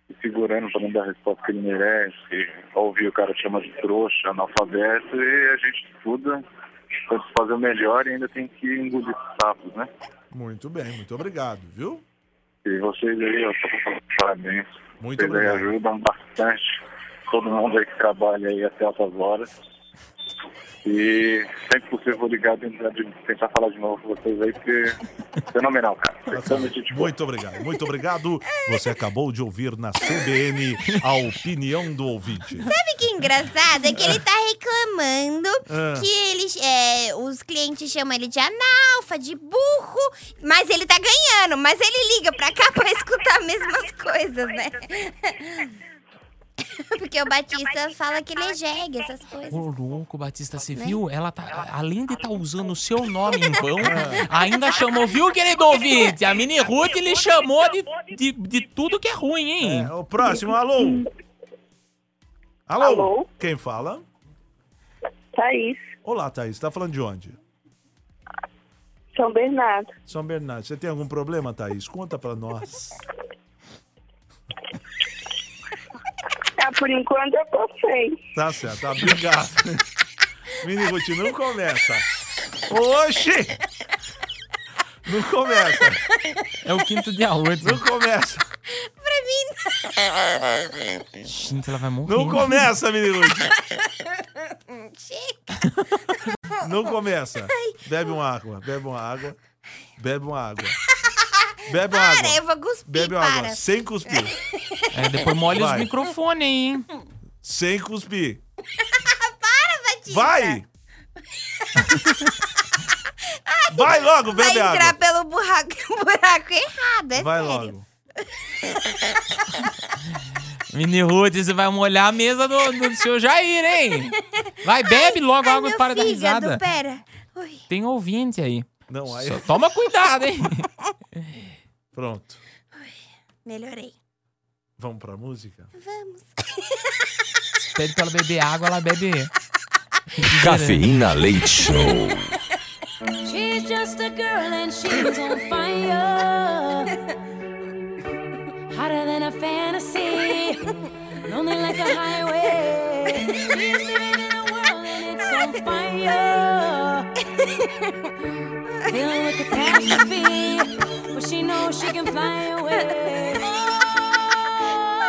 se segurando para não dar a resposta que ele merece, ouvir o cara chama de trouxa, analfabeto, e a gente estuda para fazer o melhor e ainda tem que engolir os sapos, né? Muito bem, muito obrigado, viu? E vocês aí, eu tô falando parabéns. Muito vocês obrigado. ajudam bastante todo mundo aí que trabalha aí até altas horas. E sempre que possível vou ligar tentar, de- tentar falar de novo com vocês aí, porque fenomenal, cara. Muito obrigado, muito obrigado. Você acabou de ouvir na CBN a opinião do ouvinte. Sabe que engraçado? É que ele tá reclamando Ah. que eles, é, os clientes chamam ele de analfa, de burro, mas ele tá ganhando. Mas ele liga pra cá pra escutar as mesmas coisas, né? Porque o Batista fala que ele é jegue, essas coisas. Ô, louco, Batista, você viu? Ela tá, além de estar usando o seu nome em vão, ainda chamou, viu, querido ouvinte? A Mini Ruth ele chamou de, de, de tudo que é ruim, hein? É, o próximo, alô? alô? Alô? Quem fala? Thaís, Olá, Thaís. Tá falando de onde? São Bernardo. São Bernardo. Você tem algum problema, Thaís? Conta pra nós. Ah, por enquanto eu tô sem. Tá certo, tá, obrigado. Mini Ruth, não começa. Oxi! Não começa. É o quinto dia hoje. Não começa. Pra mim. Gente, ela vai morrer. Não começa, Mini Ruth. Não começa. Bebe uma água, bebe uma água. Bebe uma água. Bebe uma Para, eu água. vou cuspir, Bebe uma para. água. Sem cuspir. É, depois molha Vai. os microfones aí, hein? Sem cuspir. Para, Batista. Vai! Vai logo, Vai bebe entrar água. pelo buraco, buraco errado, é Vai sério. logo. Mini Ruth, você vai molhar a mesa do, do seu Jair, hein? Vai, bebe logo Ai, água e meu para da fígado, risada. pera. Ui, Tem ouvinte aí. Não, aí. Só toma cuidado, hein? Pronto. melhorei. Vamos pra música? Vamos. Pede pra ela beber água, ela bebe. Cafeína Leite Show. She's just a girl and she's on fire. Hotter than a fantasy. Lonely like a highway. She's living in a world and it's on fire. Feeling with catastrophe. But she knows she can fly away.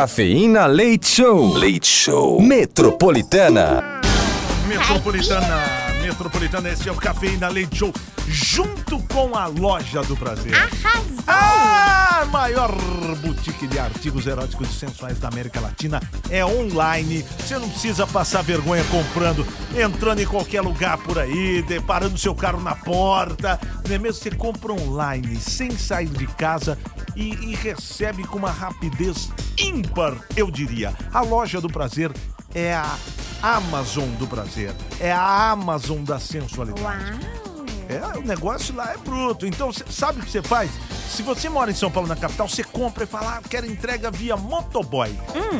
Cafeína Leite Show. Leite Show. Metropolitana. Metropolitana, Metropolitana, esse é o Cafeína Leite Show, junto com a Loja do Prazer. Arrasou! A maior boutique de artigos eróticos e sensuais da América Latina é online. Você não precisa passar vergonha comprando, entrando em qualquer lugar por aí, deparando seu carro na porta. Não é mesmo? Você compra online, sem sair de casa e, e recebe com uma rapidez ímpar, eu diria. A Loja do Prazer é a Amazon do prazer. É a Amazon da sensualidade. É, o negócio lá é bruto. Então, sabe o que você faz? Se você mora em São Paulo, na capital, você compra e fala, ah, quero entrega via motoboy.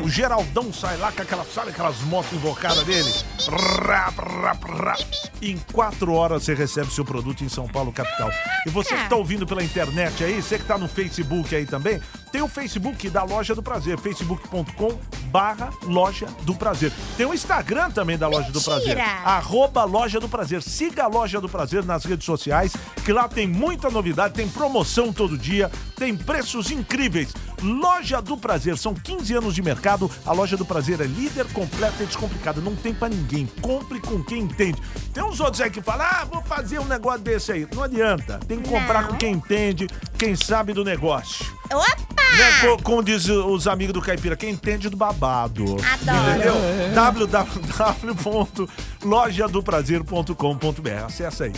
O Geraldão sai lá com aquela, sabe aquelas motos invocadas dele? Rap, rap, rap. Em quatro horas você recebe seu produto em São Paulo, capital. E você que tá ouvindo pela internet aí, você que tá no Facebook aí também, tem o Facebook da Loja do Prazer, facebook.com barra Loja do Prazer. Tem o Instagram também da Loja do Prazer, Mentira! arroba Loja do Prazer. Siga a Loja do Prazer nas redes sociais, que lá tem muita novidade, tem promoção todo dia, tem preços incríveis. Loja do Prazer, são 15 anos de mercado, a Loja do Prazer é líder, completa e descomplicada, não tem pra ninguém. Compre com quem entende. Tem uns outros aí que falam, ah, vou fazer um negócio desse aí. Não adianta, tem que comprar Não. com quem entende, quem sabe do negócio. Opa! Né, co- como diz os amigos do Caipira, quem entende do babado. Adoro. Entendeu? www.lojadoprazer.com.br. Acessa aí.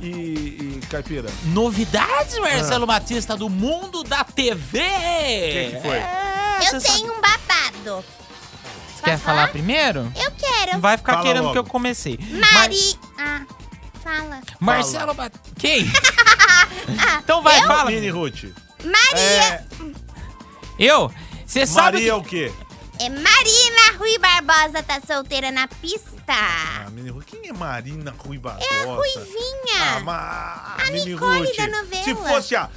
E, e, Caipira, Novidades, Marcelo Batista, do mundo da TV! O que que foi? Eu tenho um babado. Quer falar primeiro? Eu quero. Vai ficar Fala querendo logo. que eu comecei. Mari. Ah, fala. Marcelo Batista. Quem? então vai, fala. Mini Ruth. Maria. Eu? Você sabe. Maria é o quê? É Marina Rui Barbosa tá solteira na pista. Ah, Mini Ruth. Quem é Marina Rui Barbosa? É a Ruivinha. Ah, ma... A Mini Nicole Ruth. da novela. Se fosse a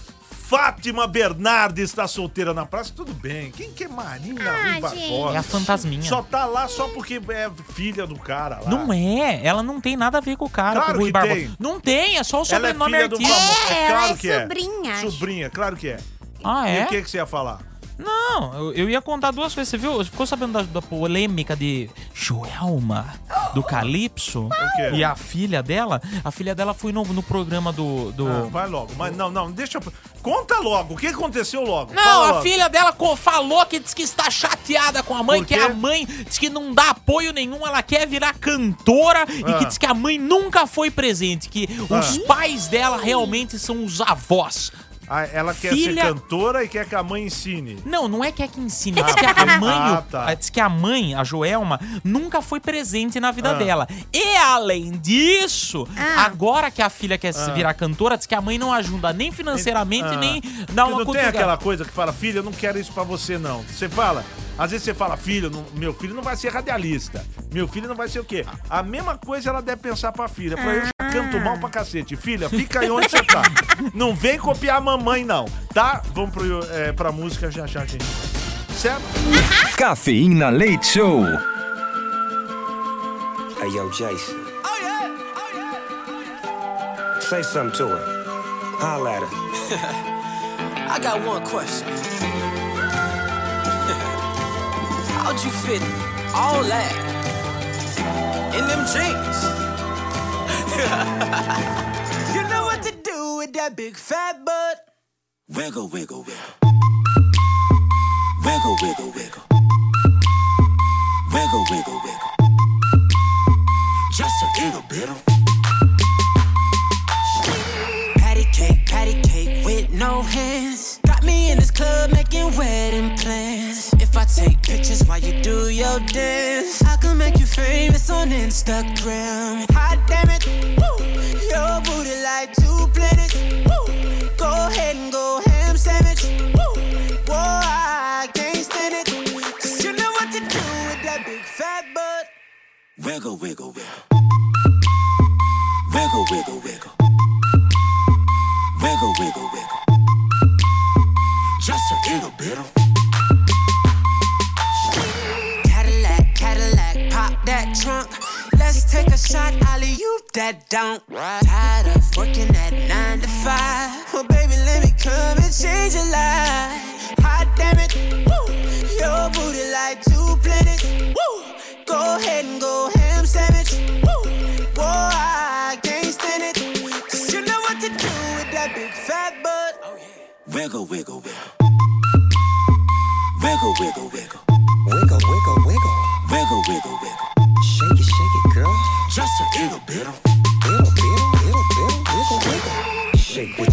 Fátima Bernardes está solteira na praça, tudo bem. Quem que é Marina Ah, Rui gente. Barbosa? É a fantasminha. Só tá lá só porque é filha do cara lá. Não é, ela não tem nada a ver com o cara, Claro com o Rui que Barbosa. tem. Não tem, é só o Ela é sobrenome filha do artístico. famoso. É, ela claro é que sobrinha, acho. Sobrinha, claro que é. Ah, E é? o que, que você ia falar? Não, eu, eu ia contar duas coisas. Você viu? Você ficou sabendo da, da polêmica de Joelma, do Calypso? E a filha dela? A filha dela foi no, no programa do. do... Ah, vai logo. Mas não, não, deixa eu... Conta logo. O que aconteceu logo? Não, Fala a logo. filha dela falou que diz que está chateada com a mãe, que a mãe diz que não dá apoio nenhum, ela quer virar cantora e Ah. que diz que a mãe nunca foi presente, que os Ah. pais dela realmente são os avós. Ah, ela quer Filha- ser cantora e quer que a mãe ensine. Não, não é que é que ensina. Diz que a mãe, Ah, tá. diz que a mãe, a Joelma, nunca foi presente na vida Ah. dela. E além disso, Ah. agora que a filha quer se Ah. virar cantora, diz que a mãe não ajuda nem financeiramente, Ah. nem Porque dá uma não tem aquela coisa que fala, filha, eu não quero isso pra você, não. Você fala, às vezes você fala, filho, não- meu filho não vai ser radialista. Meu filho não vai ser o quê? A mesma coisa ela deve pensar pra filha. Fala, eu já canto mal pra cacete. Filha, fica aí onde você tá. Não vem copiar a mamãe, não. Tá? Vamos pro, é, pra música já já, gente. Certo? Cafeína Leite Show. Hey, yo, Jason. Say something to her. Holla at her. I got one question. How'd you fit all that in them jeans? you know what to do with that big fat butt. Wiggle, wiggle, wiggle. Wiggle, wiggle, wiggle. Wiggle, wiggle, wiggle. Just a little bit of. Patty cake, patty cake with no hands. Got me in this club making wedding plans. If I take pictures while you do your dance, I can make you famous on Instagram. Hot damn it, woo. your booty like two planets. Woo. Go ahead and go ham sandwich. Woo. Whoa, I can't stand it. Cause you know what to do with that big fat butt. Wiggle, wiggle, wiggle. Wiggle, wiggle, wiggle. Wiggle, wiggle, wiggle. Just a little bit of. That trunk. Let's take a shot, Ollie, you that don't. Tired of working at nine to five. Well, baby, let me come and change your life. Hot damn it, woo. Your booty like two planets. Woo! Go ahead and go ham sandwich. Woo! Whoa, I can't stand it. Cause you know what to do with that big fat butt. Oh, wiggle, wiggle, wiggle. Wiggle, wiggle, wiggle. Wiggle, wiggle, wiggle. Wiggle, wiggle, wiggle.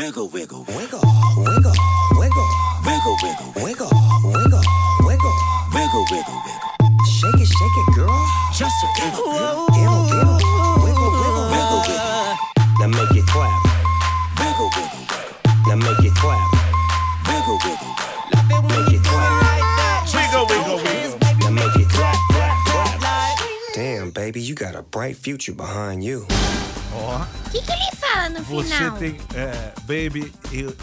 Wiggle, wiggle, wiggle, wiggle, wiggle, wiggle, wiggle, wiggle, wiggle, wiggle, wiggle, wiggle, wiggle. Shake it, shake it, girl. Just a little, little, got a bright future behind you. Ó, O que, que ele fala no você final? tem, é, baby, eu-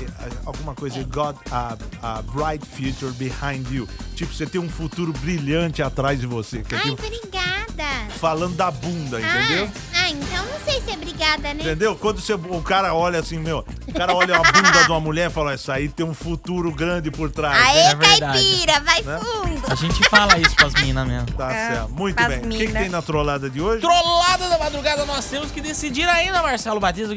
alguma coisa, you got a, a bright future behind you. Tipo, você tem um futuro brilhante atrás de você. Que é Ai, tipo, obrigada. falando da bunda, entendeu? Ah, ah, então não sei se é obrigada, né? Entendeu? Quando você, o cara olha assim, meu, o cara olha a bunda de uma mulher e fala, essa aí tem um futuro grande por trás. Aê, né? É caipira, vai Né? fundo. A gente fala isso pras minas mesmo. Tá É, certo. Muito bem. O que, que tem na trollada de hoje? Trollada da madrugada, nós temos que decidir ainda, Marcelo Batista.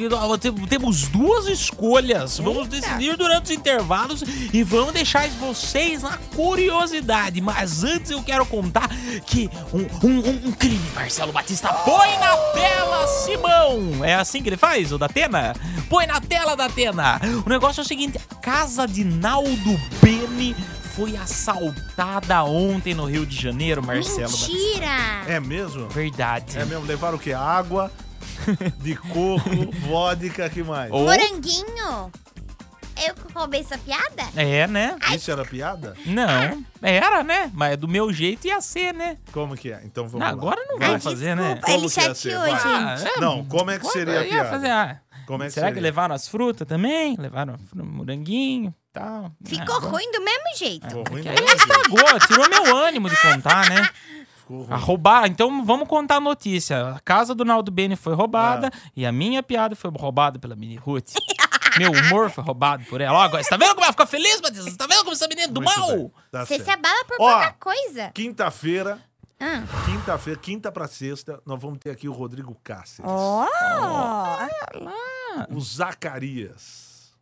Temos duas escolhas. Vamos decidir durante os intervalos e vamos deixar vocês na curiosidade. Mas antes eu quero contar que um, um- um- um crime, Marcelo Batista, põe na tela, Simão. É assim que ele faz, o da Atena? Põe na tela da Atena. O negócio é o seguinte: a casa de Naldo Beni foi assaltada ontem no Rio de Janeiro, Marcelo. Mentira. É mesmo? Verdade. É mesmo? Levaram o quê? Água de coco, vodka, que mais? Moranguinho? Eu que roubei essa piada? É, né? Isso era piada? Não, era, né? Mas do meu jeito ia ser, né? Como que é? Então vamos Não, lá. agora não Vai. vai fazer, né? desculpa, ele Como que ia ser? chateou, Vai. gente. Ah, é? Não, como é que seria a Ia piada? fazer, ah, Como é que Será seria? que levaram as frutas também? Levaram fru- moranguinho e tal? Ficou Ah, ruim do mesmo jeito. Ficou ruim, que né? Aí estragou, tirou meu ânimo de contar, né? Ficou A ruim. roubar, então vamos contar a notícia. A casa do Naldo Beni foi roubada Ah. e a minha piada foi roubada pela Mini Ruth. Meu humor foi roubado por ela. Ó, agora, você tá vendo como ela fica feliz, Batista? Você tá vendo como essa menina é do Muito mal? bem. Tá Você certo. se abala por Ó. pouca coisa. Quinta-feira, Ah. quinta-feira, quinta pra sexta, nós vamos ter aqui o Rodrigo Cáceres. Ó. O Zacarias.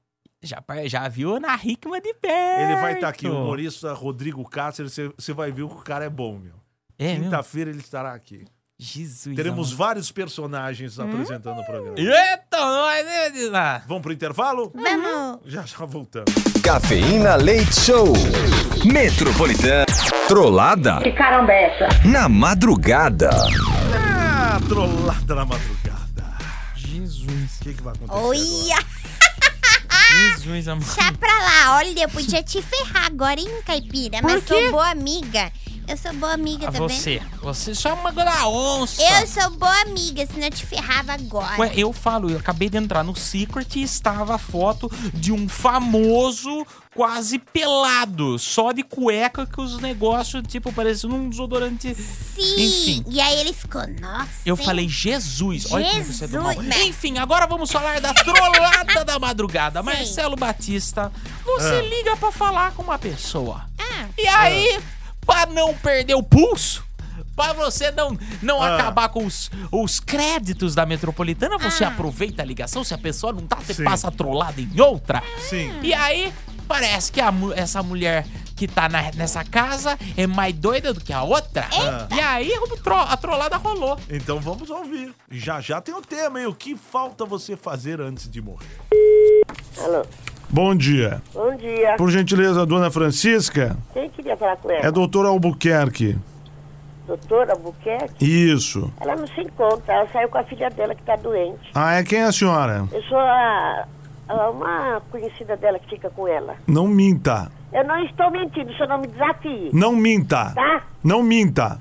Já, já viu na Rickman de perto. Ele vai estar aqui, o humorista Rodrigo Cáceres. Você- Você vai ver que o cara é bom, meu. É, mesmo? Quinta-feira ele estará aqui. Jesus. Teremos amado. vários personagens apresentando o programa. Eita, nós, né, Batista? Vamos pro intervalo? Vamos. Já já voltamos. Cafeína Leite Show. Metropolitana. Trollada Que caramba é essa? na madrugada. Ah, trollada na madrugada. Jesus. O que, que vai acontecer? Olha, Jesus, amor. deixa pra lá. Olha, eu podia te ferrar agora, hein, caipira? Por Mas quê? sou boa amiga. Eu sou boa amiga Ah, também. você. Você só é uma da onça. Eu sou boa amiga, senão eu te ferrava agora. Ué, eu falo, eu acabei de entrar no Secret e estava a foto de um famoso quase pelado, só de cueca que os negócios, tipo, parecendo um desodorante. Sim. Enfim. E aí ele ficou, nossa. Eu hein? falei, Jesus, olha como você é do mal. Jesus, né? Enfim, agora vamos falar da trollada da madrugada. Marcelo Batista, você Ah. liga pra falar com uma pessoa. Ah, E aí, pra não perder o pulso, pra você não, não Ah. acabar com os, os créditos da metropolitana, você Ah. aproveita a ligação. Se a pessoa não tá, você Sim. passa trollada em outra. Sim. E aí, parece que a essa mulher que tá na- nessa casa é mais doida do que a outra. Eita. E aí, a trollada rolou. Então vamos ouvir. Já já tem o tema, hein? O que falta você fazer antes de morrer? Alô? Bom dia. Bom dia. Por gentileza, dona Francisca, Quem queria falar com ela? é doutor Albuquerque. Doutora Albuquerque? Isso. Ela não se encontra, ela saiu com a filha dela que tá doente. Ah, é quem é a senhora? Eu sou a, a- uma conhecida dela que fica com ela. Não minta. Eu não estou mentindo, o senhor não me desafie. Não minta. Tá? Não minta.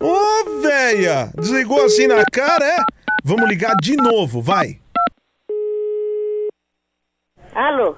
Ô, véia! Desligou assim na cara, é? Vamos ligar de novo, vai. Alô?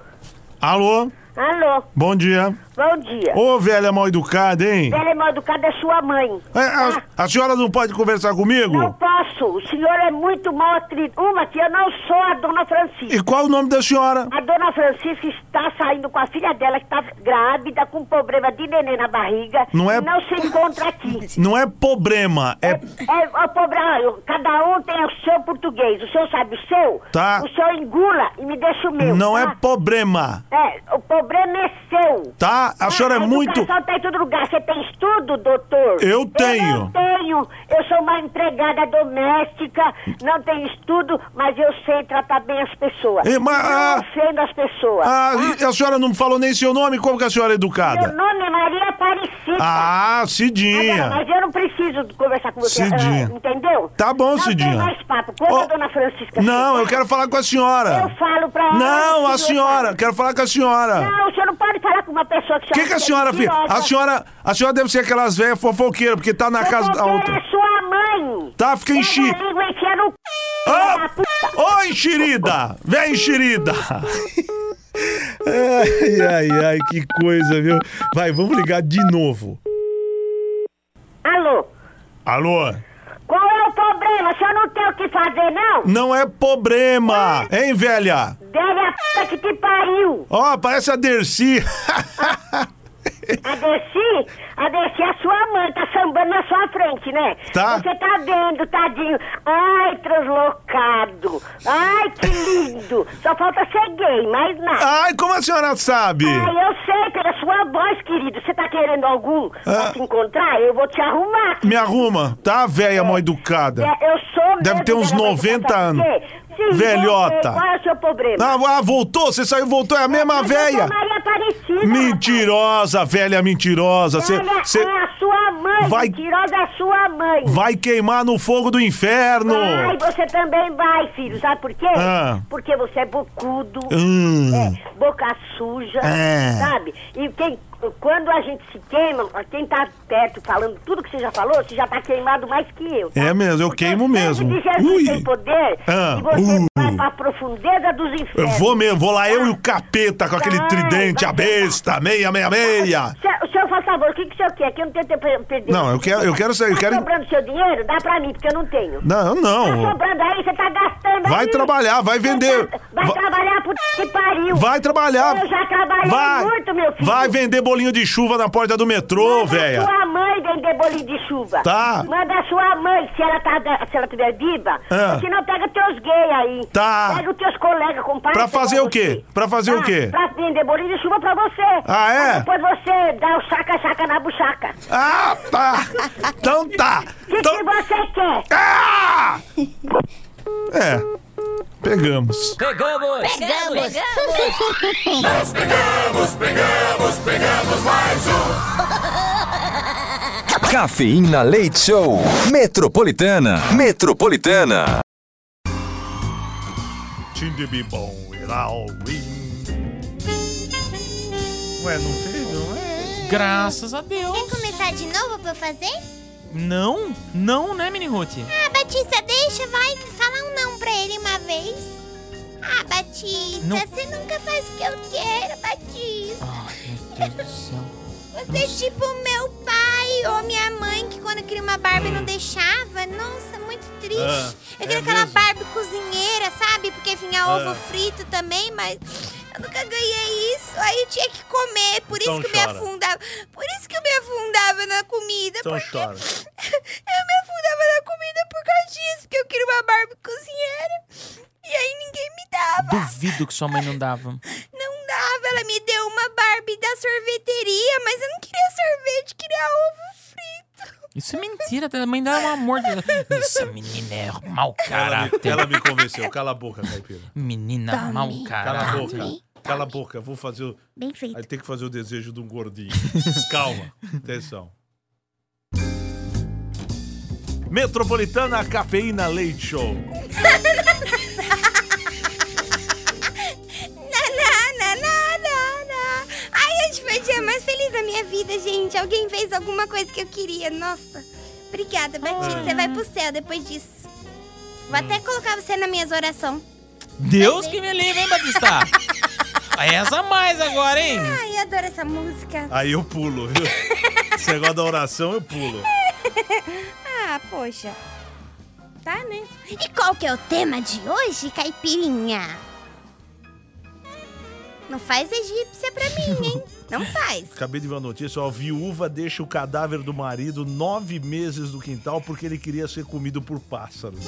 Alô? Alô? Bom dia. Bom dia. Ô, velha mal educada, hein? É mal educada, é sua mãe. É, a, a senhora não pode conversar comigo? Não posso. O senhor é muito mal atriz. Uma que eu não sou a dona Francisca. E qual o nome da senhora? A dona Francisca está saindo com a filha dela que está grávida, com problema de neném na barriga. Não é- E não se encontra aqui. Não é problema, é. É, o problema, eu- cada um tem o seu português. O senhor sabe o seu? Tá. O senhor engula e me deixa o meu. Não tá? é problema, É, o problema é seu. tá? A senhora é a muito. educação tá em todo lugar. Você tem estudo, doutor? Eu tenho. Eu não tenho. Eu sou uma empregada doméstica, não tenho estudo, mas eu sei tratar bem as pessoas. E, mas, não ah, ofendo as pessoas. Ah, e a senhora não falou nem seu nome? Como que a senhora é Meu educada? nome é Maria Aparecida. Ah, Agora, Cidinha. mas eu não preciso conversar com você, Cidinha. ah, entendeu? Tá bom, não Cidinha. Tem mais papo. Quando Ô, a dona Francisca Não, eu quero falar com a senhora. Eu falo pra ela. Não, a senhora. Quero falar com a senhora. Não, o senhor não pode falar com uma pessoa O que, que a senhora fez? A senhora, a senhora deve ser aquelas velhas fofoqueiras, porque tá na casa da outra. é sua mãe. Tá, fica enchi. Pega a língua enfia no... Ô, enxerida! Vem, enxerida! Ai, ai, ai, que coisa, viu? Vai, vamos ligar de novo. Alô? Alô? Qual é o problema? O senhor não tem o que fazer, não? Não é problema, hein, velha? Deve a p que te pariu. Ó, parece a Dercy. A Dercy, a Dercy é a sua mãe, tá sambando na sua frente, né? Tá. Você tá vendo, tadinho. Ai, translocado. Ai, que lindo. Só falta ser gay, mais nada. Ai, como a senhora sabe? Ai, eu sei pela sua voz, querido. Você tá querendo algum pra Ah. se encontrar? Eu vou te arrumar. Me arruma, tá, velha mal educada? É, eu sou Deve ter uns dela, mas 90 sabe anos. por Velhota. Qual é o seu problema? Ah, ah, voltou? Você saiu voltou? É a mesma velha? Maria Aparecida. Mentirosa, velha mentirosa. Você você é a sua mãe, vai- mentirosa é a sua mãe. vai queimar no fogo do inferno. Vai, você também vai, filho. Sabe por quê? Ah. Porque você é bocudo, Hum. é, boca suja, É. sabe? E quem, quando a gente se queima, quem tá perto falando tudo que você já falou, você já tá queimado mais que eu. tá? É mesmo, eu queimo mesmo. De Jesus Ui. tem poder Ah, e você uh. vai pra profundeza dos Eu infernos. vou mesmo, vou lá eu e o capeta com aquele Vai, tridente, vai a besta, meia, meia, meia. O senhor faz favor, o que, que o senhor quer? Que eu não tenho tempo pra perder. Não, eu quero, eu quero sair, eu Tá quero. sobrando seu dinheiro? Dá pra mim, porque eu não tenho. Não, Tá não. sobrando aí, você tá gastando Vai aí. trabalhar, vai vender. Vai Va- trabalhar, puta que pariu. Vai trabalhar. Eu já trabalhei Vai. muito, meu filho. Vai vender bolinho de chuva na porta do metrô, Manda velha. sua mãe vender bolinho de chuva. Tá. Manda sua mãe, se ela, tá, se ela tiver viva. Ah. Se não, pega teus gays aí. Tá. Pega os teus colegas, compadre. Pra fazer o quê? Pra fazer o quê? Pra vender bolinho de chuva pra você. Ah, é? Aí depois você dá o saca-saca na buchaca. Ah, tá. Então tá. O que, que você quer? Ah! É. Pegamos. Pegamos! Pegamos! Nós pegamos, pegamos, pegamos mais um! Cafeína Leite Show. Metropolitana. Metropolitana. Time be bom, it all win. Ué, não fez? Não é? Graças a Deus. Quer começar de novo pra eu fazer? Não, não, né, Mini Ruth? Ah, Batista, deixa, vai. Fala um não pra ele uma vez. Ah, Batista, Não. você nunca faz o que eu quero, Batista. Meu Deus do céu. Você é tipo meu pai ou minha mãe, que quando queria uma Barbie não deixava. Nossa, muito triste. Ah, eu queria é aquela mesmo? Barbie cozinheira, sabe? Porque vinha Ah. ovo frito também, mas eu nunca ganhei. Aí eu tinha que comer, por isso Então que eu me chora. afundava. Por isso que eu me afundava na comida. Então porque chora. eu me afundava na comida por causa disso, porque eu queria uma Barbie cozinheira. E aí ninguém me dava. Duvido que sua mãe não dava. Não dava, ela me deu uma Barbie da sorveteria, mas eu não queria sorvete, queria ovo frito. Isso é mentira, a mãe dela é um amor. Essa menina é mau Ela me, caráter. ela me convenceu. Cala a boca, Caipira. Menina Tome. mau Cala a caráter. boca. Cala a boca. Vou fazer o. Bem feito. Aí tem que fazer o desejo de um gordinho. Calma. Atenção. Metropolitana Cafeína Leite Show. Nada, nada, nada. Ai, hoje foi o dia mais feliz da minha vida, gente. Alguém fez alguma coisa que eu queria. Nossa. Obrigada, Batista. Você vai pro céu depois disso. Vou até colocar você nas minhas orações. Deus que me livre, hein, Batista? Essa mais agora, hein? Ai, eu adoro essa música. Aí eu pulo, viu? Esse negócio da oração eu pulo. ah, poxa. Tá, né? E qual que é o tema de hoje, caipirinha? Não faz egípcia pra mim, hein? Não faz. Acabei de ver uma notícia, ó, viúva deixa o cadáver do marido nove meses no quintal porque ele queria ser comido por pássaros.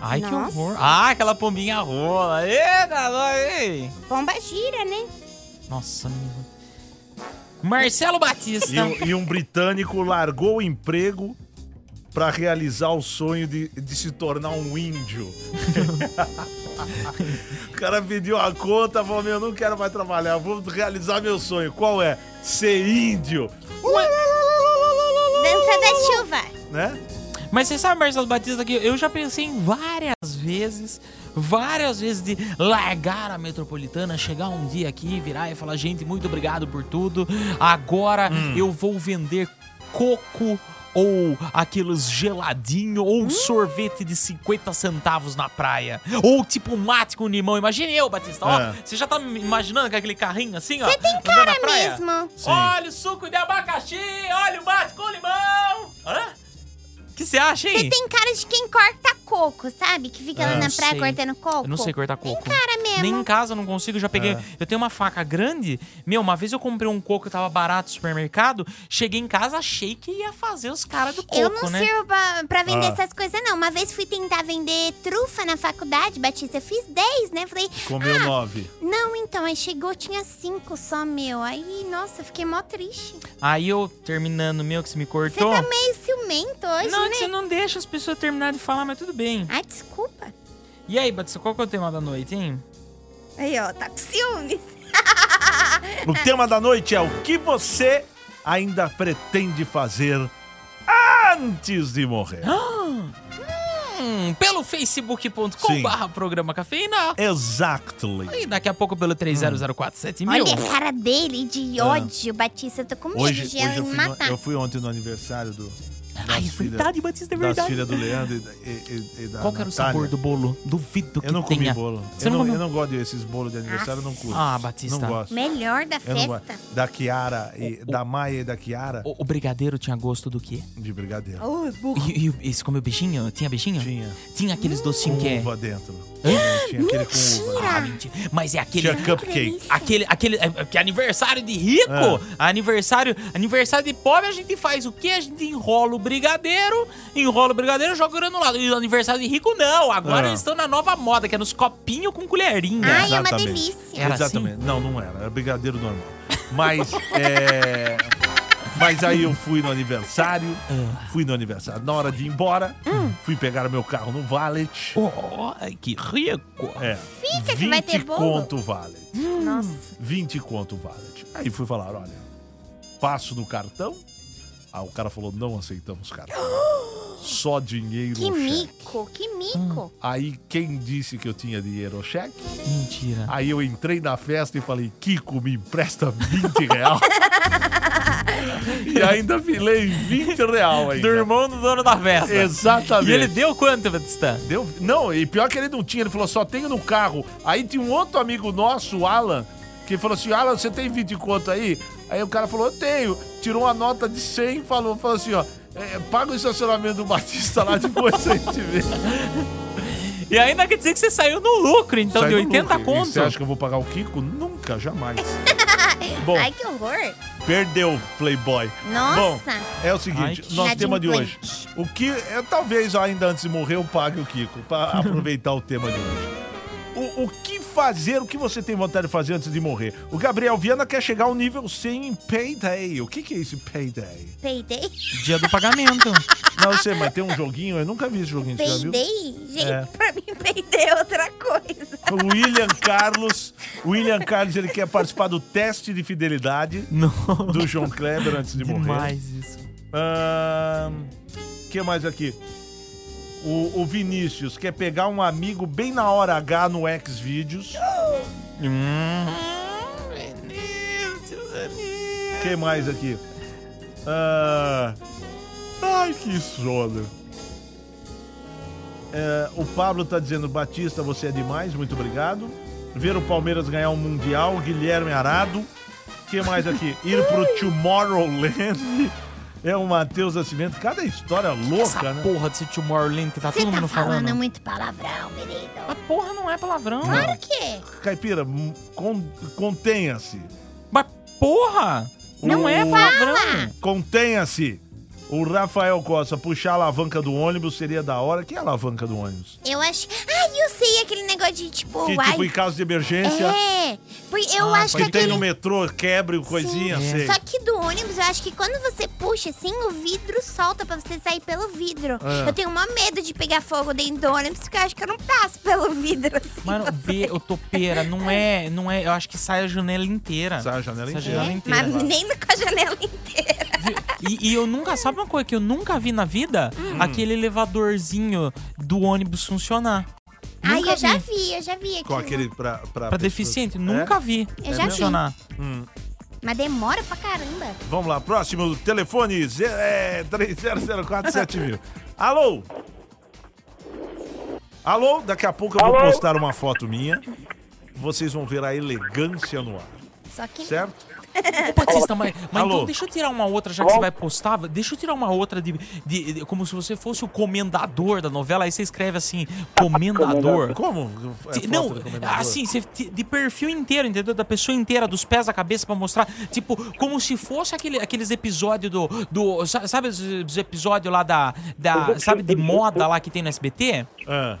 Ai, que Nossa. horror. Ah, aquela pombinha rola. Eita, hein? Pomba gira, né? Nossa, menino. Marcelo Batista. E, um- e um britânico largou o emprego pra realizar o sonho de, de se tornar um índio. o cara pediu a conta, falou: Meu, não quero mais trabalhar, vou realizar meu sonho. Qual é? Ser índio. Dança da chuva. Né? Mas você sabe, Marcelo Batista, que eu já pensei em várias vezes, várias vezes de largar a metropolitana, chegar um dia aqui, virar e falar, gente, muito obrigado por tudo. Agora eu vou vender coco ou aqueles geladinho ou sorvete de 50 centavos na praia. Ou tipo mate com limão. Imagine eu, Batista, ó. É. Você já tá me imaginando com aquele carrinho assim, ó? Você tem andando cara praia? mesmo. Sim. Olha o suco de abacaxi, olha o mate com limão. Hã? O que você acha, hein? Você tem cara de quem corta coco, sabe? Que fica lá Ah, na praia sei. cortando coco. Eu não sei cortar coco. Tem cara mesmo. Nem em casa eu não consigo, já peguei. É. Eu tenho uma faca grande. Meu, uma vez eu comprei um coco que tava barato no supermercado. Cheguei em casa, achei que ia fazer os caras do coco, Eu não né? sirvo pra, pra vender Ah. essas coisas, não. Uma vez fui tentar vender trufa na faculdade, Batista. Eu fiz 10, né? Falei, Comeu ah, nove. não, então. Aí chegou, tinha 5 só, meu. Aí, nossa, eu fiquei mó triste. Aí eu, terminando, meu, que você me Você cortou. tá meio ciumento hoje, Não, é né? que você não deixa as pessoas terminar de falar, mas tudo bem. Ai, desculpa. E aí, Batista, qual que é o tema da noite, hein? Aí, ó, tá com ciúmes. O tema da noite é o que você ainda pretende fazer antes de morrer. Hum, pelo facebook.com Sim. barra programa cafeína. Exactly. E daqui a pouco pelo 30047000. Olha a cara dele de Ah. ódio, Batista. Eu tô com medo Hoje, de hoje ela eu, me fui no- matar. eu fui ontem no aniversário do. Ai, das é verdade, Batista, é Das verdade. filhas do Leandro e, da- e- e- e da Qual que era o sabor do bolo? Duvido que Eu não comi tenha. bolo. Você Eu não comeu? eu não gosto desses bolos de aniversário, eu não curto. Ah, Batista. Não gosto. Melhor da Eu não gosto. festa. Da Kiara, e, da Maia e da Kiara, O, o brigadeiro tinha gosto do quê? de brigadeiro. Ô, burro. E, e, e você comeu beijinho? Tinha beijinho? Tinha. Tinha aqueles docinhos Com que é. uva dentro. Hã? Tinha aquele com uva. Ah, mentira. Mas é aquele. Tinha cupcake. Aquele, aquele. é- Que é aniversário de rico. Ah. Aniversário, aniversário de pobre, a gente faz o quê? A gente enrola o brigadeiro, enrola o brigadeiro e joga o granulado. E o aniversário de rico, não. Agora Ah. eles estão na nova moda, que é nos copinhos com colherinha. Ai, é uma Exatamente. delícia. Era assim? Exatamente. Não, não era. Era brigadeiro normal. Mas, é... Mas aí eu fui no aniversário. Ah. Fui no aniversário. Na hora de ir embora, Hum. fui pegar meu carro no Valet. Oh, ai, que rico. É. Fica que vai ter bolo. conto Valet. Nossa. 20 conto Valet. Aí fui falar, olha, passo no cartão. Ah, o cara falou, não aceitamos cartão. Só dinheiro Que ou cheque. mico, que mico. Aí quem disse que eu tinha dinheiro ou cheque? Mentira. Aí eu entrei na festa e falei, Kiko, me empresta 20 real. e ainda filei 20 real ainda. Do irmão do dono da festa. Exatamente. E ele deu quanto, Batista? Deu, não, e pior que ele não tinha, ele falou, só tenho no carro. Aí tinha um outro amigo nosso, o Alan, que falou assim, Alan, você tem 20 conto aí? Aí o cara falou, eu tenho. Tirou uma nota de 100 e falou, falou assim, ó, é, paga o estacionamento do Batista lá, depois a gente vê. E ainda quer dizer que você saiu no lucro, então, Sai de do 80 lucro. E conto. Você acha que eu vou pagar o Kiko? Nunca, jamais. Bom. Ai, que horror. Perdeu, Playboy. Nossa. Bom, é o seguinte, Ai, nosso tema de hoje. O que, é, talvez ainda antes de morrer eu pague o Kiko, pra aproveitar o tema de hoje. O, que fazer, o que você tem vontade de fazer antes de morrer? O Gabriel Viana quer chegar ao nível 100 em Payday. O que, que é esse Payday? Peidei? Dia do pagamento. Não eu sei, mas tem um joguinho, eu nunca vi esse joguinho, você já viu? Peidei? Gente, É. pra mim, peidei é outra coisa. O William Carlos. O William Carlos, ele quer participar do teste de fidelidade do João Kleber antes de morrer. Demais isso. O que mais aqui? O, o Vinícius quer pegar um amigo bem na hora H no Xvideos. Hum. O que mais aqui? Ah, ai, que sono. É, o Pablo tá dizendo, Batista, você é demais, muito obrigado. Ver o Palmeiras ganhar um Mundial, Guilherme Arado. O que mais aqui? Ir pro Tomorrowland. É o Matheus Nascimento. Cada história louca, Essa né? porra desse Tomorrowland que tá Você todo tá mundo falando falando. muito palavrão, menino. Mas porra não é palavrão. Claro que é. Caipira, con- contenha-se. Mas porra! Não é palavrão. Contenha-se. O Rafael Costa, puxar a alavanca do ônibus seria da hora. Que é a alavanca do ônibus? Eu acho. Ai, eu sei aquele negócio de tipo. Que ai, tipo em caso de emergência. É. Porque eu Ah, acho que que tem aquele. no metrô, quebre o coisinha, Sim. sei. Só que do ônibus, eu acho que quando você puxa assim, o vidro solta pra você sair pelo vidro. É. Eu tenho maior medo de pegar fogo dentro do ônibus, porque eu acho que eu não passo pelo vidro assim. Mano, B, o topeira, não é, não é. Eu acho que sai a janela inteira. Sai a janela Sai a inteira. janela inteira. Mas nem com a janela inteira. E, e eu nunca, sabe uma coisa que eu nunca vi na vida? Hum. Aquele elevadorzinho do ônibus funcionar. Ai, Nunca eu já vi, eu já vi aqui. Com aquele pra... Pra, Pra deficiente, É? nunca vi Eu já vi. funcionar. Hum. Mas demora pra caramba. Vamos lá, próximo telefone é, 30047000. Alô? Alô? Daqui a pouco eu vou Alô? postar uma foto minha. Vocês vão ver a elegância no ar. Só que. Certo? Ô, Batista, mas, mas Alô? então deixa eu tirar uma outra, já que você vai postar. Deixa eu tirar uma outra de, de- de- como se você fosse o comendador da novela. Aí você escreve assim, comendador. Como? É Não, do comendador? assim, você de perfil inteiro, entendeu? Da pessoa inteira, dos pés à cabeça pra mostrar, tipo, como se fosse aquele, aqueles episódios do, do. sa- Sabe os, os episódios lá da. da sabe, de moda lá que tem no SBT? Ah.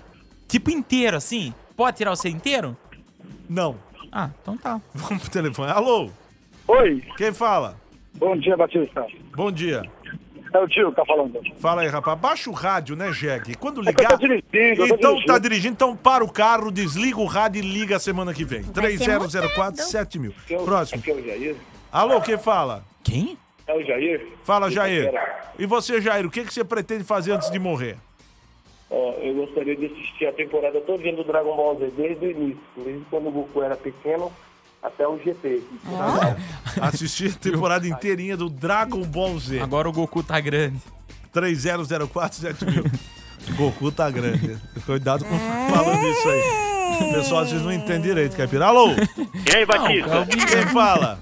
Tipo inteiro, assim. Pode tirar você inteiro? Não. Ah, então tá. Vamos pro telefone. Alô? Oi. Quem fala? Bom dia, Batista. Bom dia. É o tio que tá falando. Fala aí, rapaz. Baixa o rádio, né, Jegue? Quando É que eu ligar. tô dirigindo, eu tô então dirigindo. tá dirigindo, então para o carro, desliga o rádio e liga a semana que vem. Vai ser 3004 mil. Próximo. Aqui é o Jair. Alô, quem fala? Quem? É o Jair. Fala, Jair. E você, Jair, o que, que você pretende fazer antes de morrer? Eu gostaria de assistir a temporada toda do Dragon Ball Z desde o início, desde quando o Goku era pequeno até o GT. Assistir a temporada inteirinha do Dragon Ball Z. Agora o Goku tá grande. 3004 mil. Goku tá grande. Cuidado com falando isso aí. Pessoal, às vezes não entende direito, Caipira. Alô? E aí, Batista? Quem fala?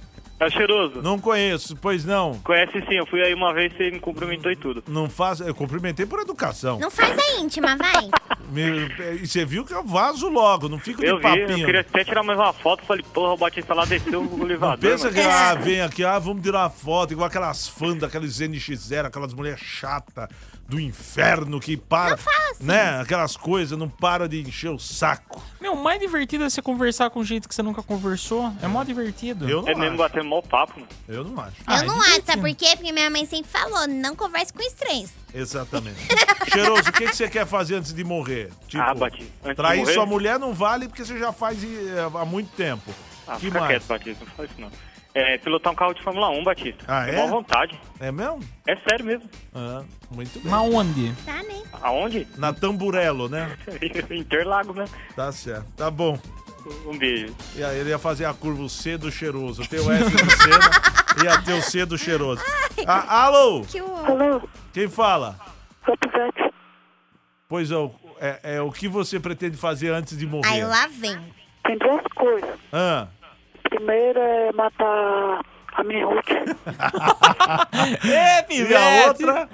É cheiroso. Não conheço, pois não. Conhece sim, eu fui aí uma vez você me cumprimentou e tudo. Não faço, eu cumprimentei por educação. Não faz a íntima, vai. Me- e você viu que eu vazo logo, não fico Eu de vi, papinho. eu queria até tirar mais uma foto, falei, porra, o Batista lá desceu o Não elevador. pensa mano. que ah, vem aqui, ah, vamos tirar uma foto, igual aquelas fãs daqueles NX0, aquelas mulheres chatas do inferno que para, assim. né? Aquelas coisas, não para de encher o saco. Meu, o mais divertido é você conversar com gente que você nunca conversou. É mó divertido. Eu não É mesmo batendo mau papo, mano. Eu não acho. Ah, eu não acho, sabe por quê? Porque minha mãe sempre falou, não converse com estranhos. Exatamente. Cheiroso, o que, que você quer fazer antes de morrer? Tipo, Ah, Batista, antes de trair morrer? sua mulher não vale porque você já faz eh, há muito tempo. Ah, que fica mais? quieto, Batista, não faz isso não. É, pilotar um carro de Fórmula 1, Batista. Ah, é? maior vontade. É mesmo? É sério mesmo. Ah, muito bem. Mas onde? Tá, né? Aonde? Na Tamburello, né? Interlago, né? Tá certo. Tá bom. Um beijo. E aí ele ia fazer a curva o C do cheiroso. Tem o S do Senna e ia ter o C do cheiroso. Ah, alô? Que Alô? Quem fala? Rapivete. Pois é, o- é, é o que você pretende fazer antes de morrer? Aí lá vem. Tem duas coisas. Ah, Primeiro é matar a minha Ruth. Ê, e a outra?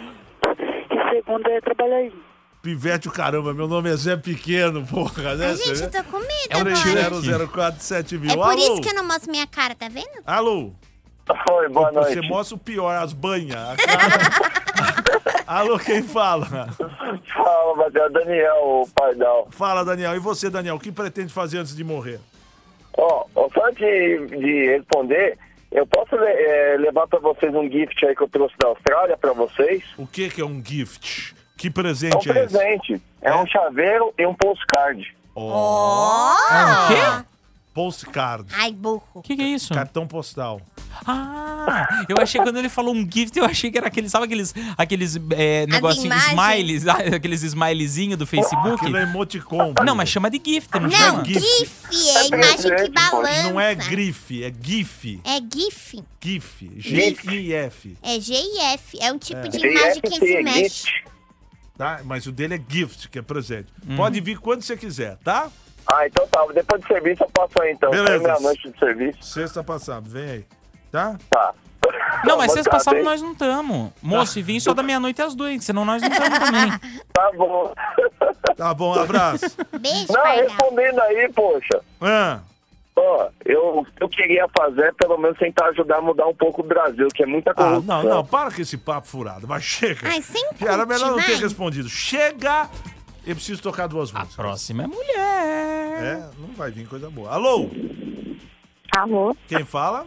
E segundo é trabalhar aí. Pivete o caramba, meu nome é Zé Pequeno, porra, né? Ai, gente, Você eu tô com medo É o agora. 30047000. É por Alô? isso que eu não mostro minha cara, tá vendo? Alô? Oi, boa Você noite. mostra o pior, as banhas. a cara. Alô, quem fala? Fala. Daniel, o Pardal. Fala, Daniel. E você, Daniel, o que pretende fazer antes de morrer? Ó, só de, de responder, eu posso eh, levar pra vocês um gift aí que eu trouxe da Austrália pra vocês? O que que é um gift? Que É um presente é, esse? presente. É um chaveiro e um postcard. Ó. Ah, o quê? Postcard. Ai, burro. O que, que é isso? Cartão postal. Ah, eu achei quando ele falou um gift, eu achei que era aquele, sabe aqueles, aqueles é, imagens. smileys, ah, aqueles smilezinhos do Facebook? Aquilo é emoticon. Não, mas chama de gift, não, Não, chama? GIF é imagem que balança. Não é grife, é GIF. É GIF. GIF. G-I-F. É GIF. É um tipo É. de imagem que se mexe. Tá? Mas o dele é gift, que é presente. Pode vir quando você quiser, tá? Ah, então tá. Depois do serviço eu passo aí, então. Beleza. Sai meia-noite de serviço. Sexta passada, vem aí. Tá? Tá. Não, mas sexta Tá, passada nós não estamos. Moço, e vim só da meia-noite às duas, senão nós não estamos também. Tá bom. Tá bom, abraço. Beijo, Não, respondendo aí, poxa. Ah, Ó, eu, eu queria fazer, pelo menos tentar ajudar a mudar um pouco o Brasil, que é muita ah, corrupção. não, não, para com esse papo furado. Mas chega. Ai, sem Era melhor não ter respondido. Chega! Eu preciso tocar duas músicas. Próxima é mulher. É, não vai vir coisa boa. Alô? Alô, Quem fala?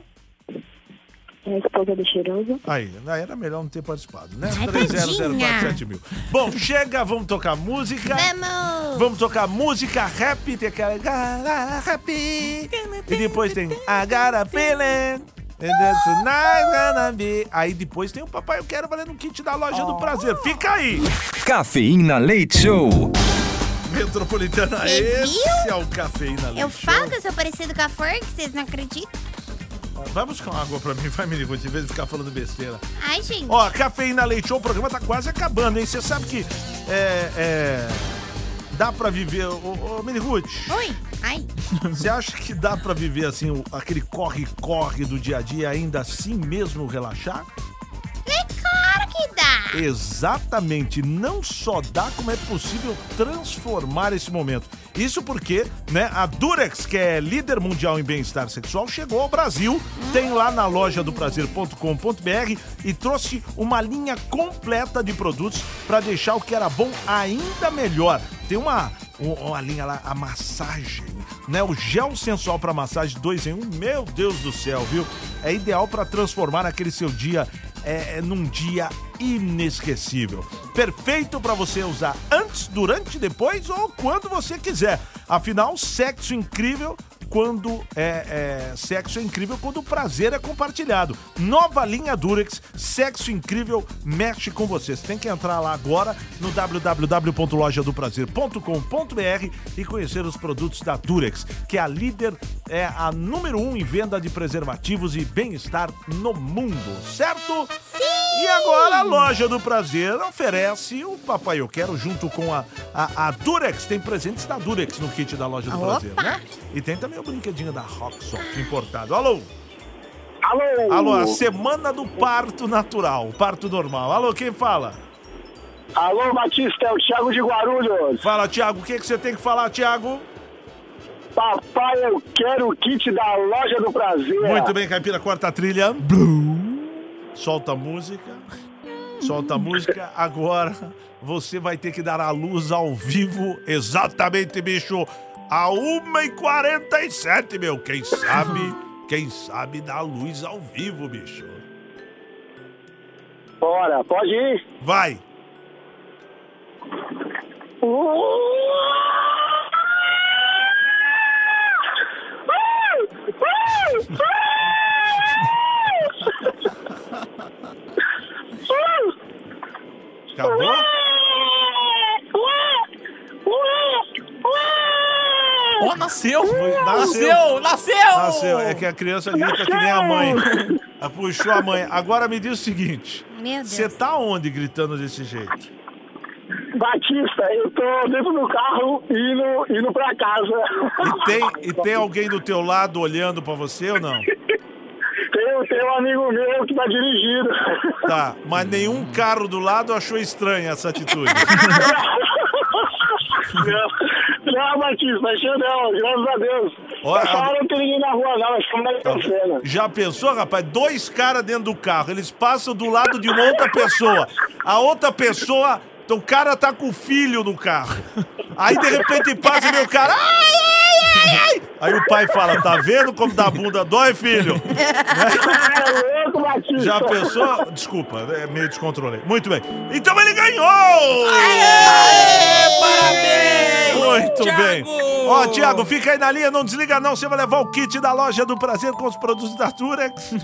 é a esposa do cheiroso. Aí, aí era melhor não ter participado, né? Ai, 30047000. mil. Bom, chega, vamos tocar música. Vamos! Vamos tocar música rap, tem aquela rap. E depois tem I got a feeling. And then tonight gonna be. Aí depois tem o Papai Eu Quero valendo um kit da loja do prazer. Fica aí! Cafeína Leite Show. Metropolitana, Você esse viu? é o Cafeína Leite Eu Show. falo que eu sou parecido com a Fork, vocês não acreditam? Vai buscar uma água pra mim, vai me ligar, em vez de ficar falando besteira. Ai, gente. Ó, Cafeína Leite Show, o programa tá quase acabando, hein? Você sabe que é, é, dá pra viver... Ô, ô Mini Ruth, Oi. Ai. você acha que dá pra viver assim, o- aquele corre-corre do dia a dia, ainda assim mesmo relaxar? É dá. Exatamente, não só dá, como é possível transformar esse momento. Isso porque, né, a Durex, que é líder mundial em bem-estar sexual, chegou ao Brasil, tem lá na loja do prazer.com.br e trouxe uma linha completa de produtos para deixar o que era bom ainda melhor. Tem uma, um- uma linha lá, a massagem, né? O gel sensual para massagem 2 em 1, um, meu Deus do céu, viu? É ideal para transformar aquele seu dia é, é num dia inesquecível. Perfeito para você usar antes, durante, depois ou quando você quiser. Afinal, sexo incrível quando é, é, sexo é incrível quando o prazer é compartilhado. Nova linha Durex, sexo incrível mexe com você. Você tem que entrar lá agora no www.lojadoprazer.com.br e conhecer os produtos da Durex, que é a líder, é a número um em venda de preservativos e bem-estar no mundo, certo? Sim! E agora a loja do prazer oferece o Papai Eu Quero junto com a, a, a Durex. Tem presentes da Durex no kit da loja do Opa! prazer, né? E tem também o brinquedinho da Rocksoft importado. Alô? Alô? Alô, a semana do parto natural, parto normal. Alô, quem fala? Alô, Batista, é o Thiago de Guarulhos. Fala, Thiago, o que, que você tem que falar, Thiago? Papai, eu quero o kit da Loja do Prazer. Muito bem, Caipira, corta a trilha. Solta a música. Solta a música. Agora você vai ter que dar a luz ao vivo. Exatamente, bicho. A 1h47, meu. Quem sabe, quem sabe dá luz ao vivo, bicho. Bora, pode ir. Vai. Acabou? Ó, nasceu! Nasceu. Nasceu! Nasceu! É que a criança grita que nem a mãe. Ela Puxou a mãe. Agora me diz o seguinte. Você tá onde gritando desse jeito? Batista, eu tô dentro do carro indo, indo pra casa. E tem, e tem alguém do teu lado olhando pra você ou não? Tem, tem um amigo meu que tá dirigindo. Tá, mas nenhum carro do lado achou estranha essa atitude. Não, não, Batista, achei não, graças a Deus. Olha, Essa hora não tem ninguém na rua não, acho que não vai ter cena. Já pensou, rapaz? Dois caras dentro do carro, eles passam do lado de uma outra pessoa. A outra pessoa Então o cara tá com o filho no carro. Aí de repente passa e o cara. Ai, ai, ai, ai. Aí o pai fala: tá vendo como da bunda dói, filho? Já pensou? Desculpa, é meio descontrolei. Muito bem. Então ele ganhou! Parabéns! Muito Thiago! bem. Ó, Tiago, fica aí na linha, não desliga não. Você vai levar o kit da loja do prazer com os produtos da Turex.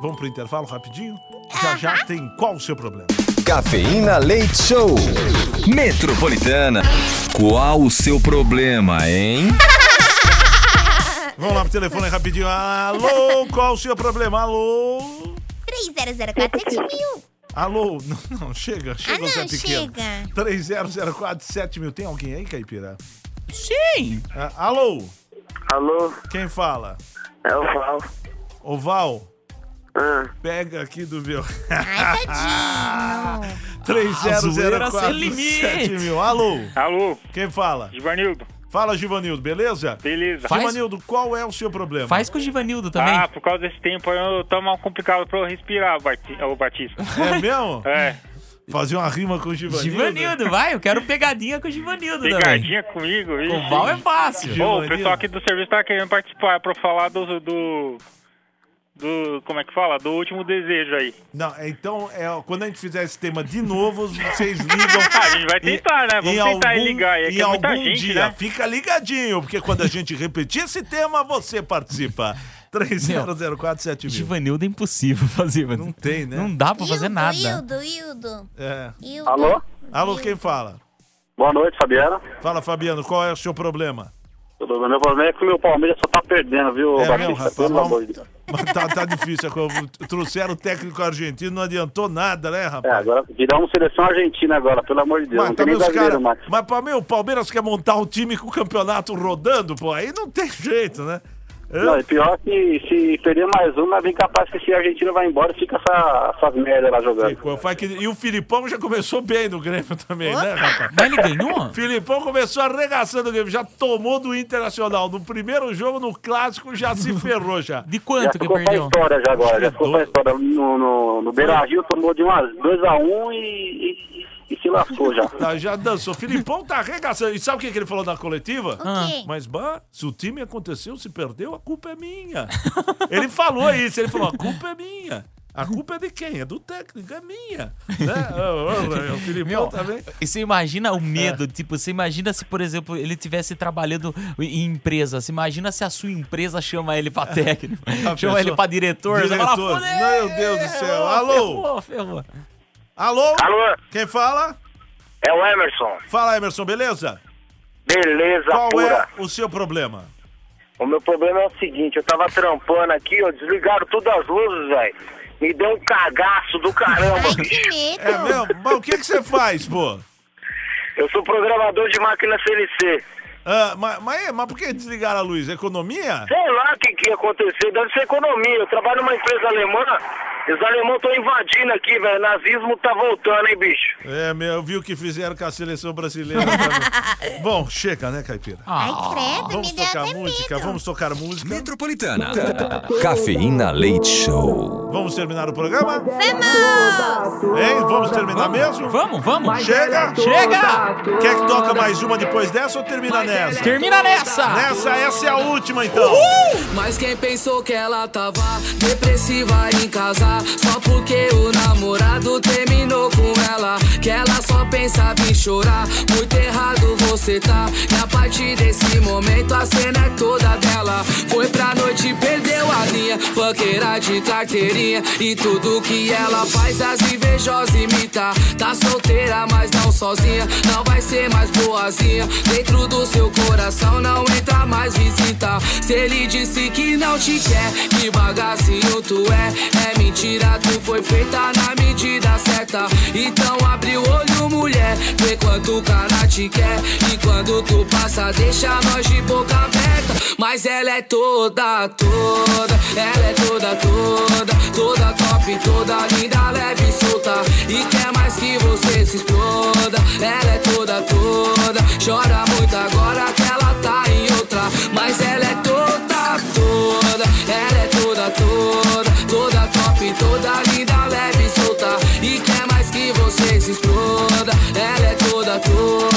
Vamos pro intervalo rapidinho? Já já tem qual o seu problema? Cafeína Leite Show. Metropolitana. Qual o seu problema, hein? Vamos lá pro telefone rapidinho. Alô, qual o seu problema? Alô? 3004 mil. Alô? Não, não, chega, chega, Ah, não, Zé Pequeno. chega. 3004 mil. Tem alguém aí, Caipira? Sim. Ah, alô? Alô? Quem fala? É o Val. Ô, Val. Ah. Pega aqui do meu. Ai, tadinho. 3004 limite. mil. Alô? Alô? Quem fala? Givanildo. Fala, Givanildo, beleza? Beleza. Givanildo, qual é o seu problema? Faz com o Givanildo também. Ah, por causa desse tempo aí eu tô mal complicado pra eu respirar, ô Batista. É mesmo? É. Fazer uma rima com o Givanildo. Givanildo, vai, eu quero pegadinha com o Givanildo também. Pegadinha comigo. Com o Val é fácil. Ô, o pessoal aqui do serviço tá querendo participar pra falar do, do. Do. Como é que fala? Do último desejo aí. Não, então, é, quando a gente fizer esse tema de novo, vocês ligam. A gente vai tentar, né? Vamos tentar algum- ligar é que Em é muita algum gente, dia, né? fica ligadinho, porque quando a gente repetir esse tema, você participa. 3004 mil. Givanildo é impossível fazer, mano. Não tem, né? Não dá pra fazer Hildo, nada. Hildo, Hildo. É. Hildo. Alô? Alô, quem fala? Boa noite, Fabiana. Fala, Fabiano, qual é o seu problema? Meu problema é que o meu Palmeiras só tá perdendo, viu, É Batista? Pelo Vamos- amor de Deus. Mas tá, tá difícil. é Trouxeram o técnico argentino, não adiantou nada, né, É, rapaz? agora viramos seleção argentina agora, pelo amor de Deus. Mas não também os caras. mais. Mas, pra mim, o Palmeiras quer montar o time com o campeonato rodando, pô. Aí não tem jeito, né? Não, e pior que se perder mais um, é bem capaz que se a Argentina vai embora, fica essa, essas merdas lá jogando. Ficou, que- E o Filipão já começou bem no Grêmio também, né, rapaz? Mas ele ganhou? Filipão começou arregaçando o Grêmio, já tomou do Internacional. No primeiro jogo, no clássico, já se ferrou já. De Já quanto que ficou pra perdeu? história já agora, já ficou pra história. No, no, no Beira Rio tomou de umas 2x1 e, e, e se lascou já. Tá, já dançou. Filipão tá arregaçando. E sabe o que, que ele falou na coletiva? Quê? Mas, bah, se o time aconteceu, se perdeu, a culpa é minha. ele falou isso, ele falou, a culpa é minha. A culpa é de quem? É do técnico, é minha. Né? O Filipão também. E você imagina o É. medo, tipo, você imagina se, por exemplo, ele tivesse trabalhando em empresa, você imagina se a sua empresa chama ele pra técnico, chama ele pra diretor, você fala, Diretor. "Fudeu, Meu Deus do céu. Alô? Ferrou, ferrou. Alô? Alô? Quem fala? É o Emerson. Fala, Emerson, beleza? Beleza, Qual pura. é o seu problema? O meu problema é o seguinte, eu tava trampando aqui, ó, desligaram todas as luzes, velho. Me deu um cagaço do caramba, Ai, bicho. É mesmo? Mas o que, que você faz, pô? Eu sou programador de máquina CNC. Ah, mas, mas, mas por que desligaram a luz? Economia? Sei lá o que, que ia acontecer, deve ser economia. Eu trabalho numa empresa alemã, os alemães estão invadindo aqui, velho. Nazismo tá voltando, hein, bicho? É, meu, eu vi o que fizeram com a seleção brasileira. também. Bom, chega, né, Caipira? Ai, credo, Vamos me deu tocar até música, medo. vamos tocar música. Metropolitana. Cafeína Leite Show. Vamos terminar o programa? Vamos! Hein? Vamos terminar mesmo? Vamos, vamos. Chega? Chega! Quer que toca mais uma depois dessa ou termina nessa? Termina nessa! Nessa, essa é a última então. Mas quem pensou que ela tava depressiva em casa Só porque o namorado terminou com ela. Que ela só pensava em chorar. Muito errado você tá. E a partir desse momento a cena é toda dela. Foi pra noite perdeu a linha. Funkeira de carteirinha. E tudo que ela faz as invejosas imita. Tá solteira mas não sozinha. Não vai ser mais boazinha. Dentro do seu coração não entra mais visita. Se ele disse que não te quer Que bagacinho tu é. É mentira, tu foi feita na medida certa. Então abre o olho mulher Vê quanto o cara te quer. E quando tu passa deixa nós de boca aberta. Mas ela é toda, toda Ela é toda, toda Toda top, toda linda, leve e solta. E quer mais que você se exploda. Ela é toda, toda Chora muito agora que ela tá Mas ela é toda, toda Ela é toda, toda Toda top, toda linda, leve e solta E quer mais que exploda. Ela é toda, toda.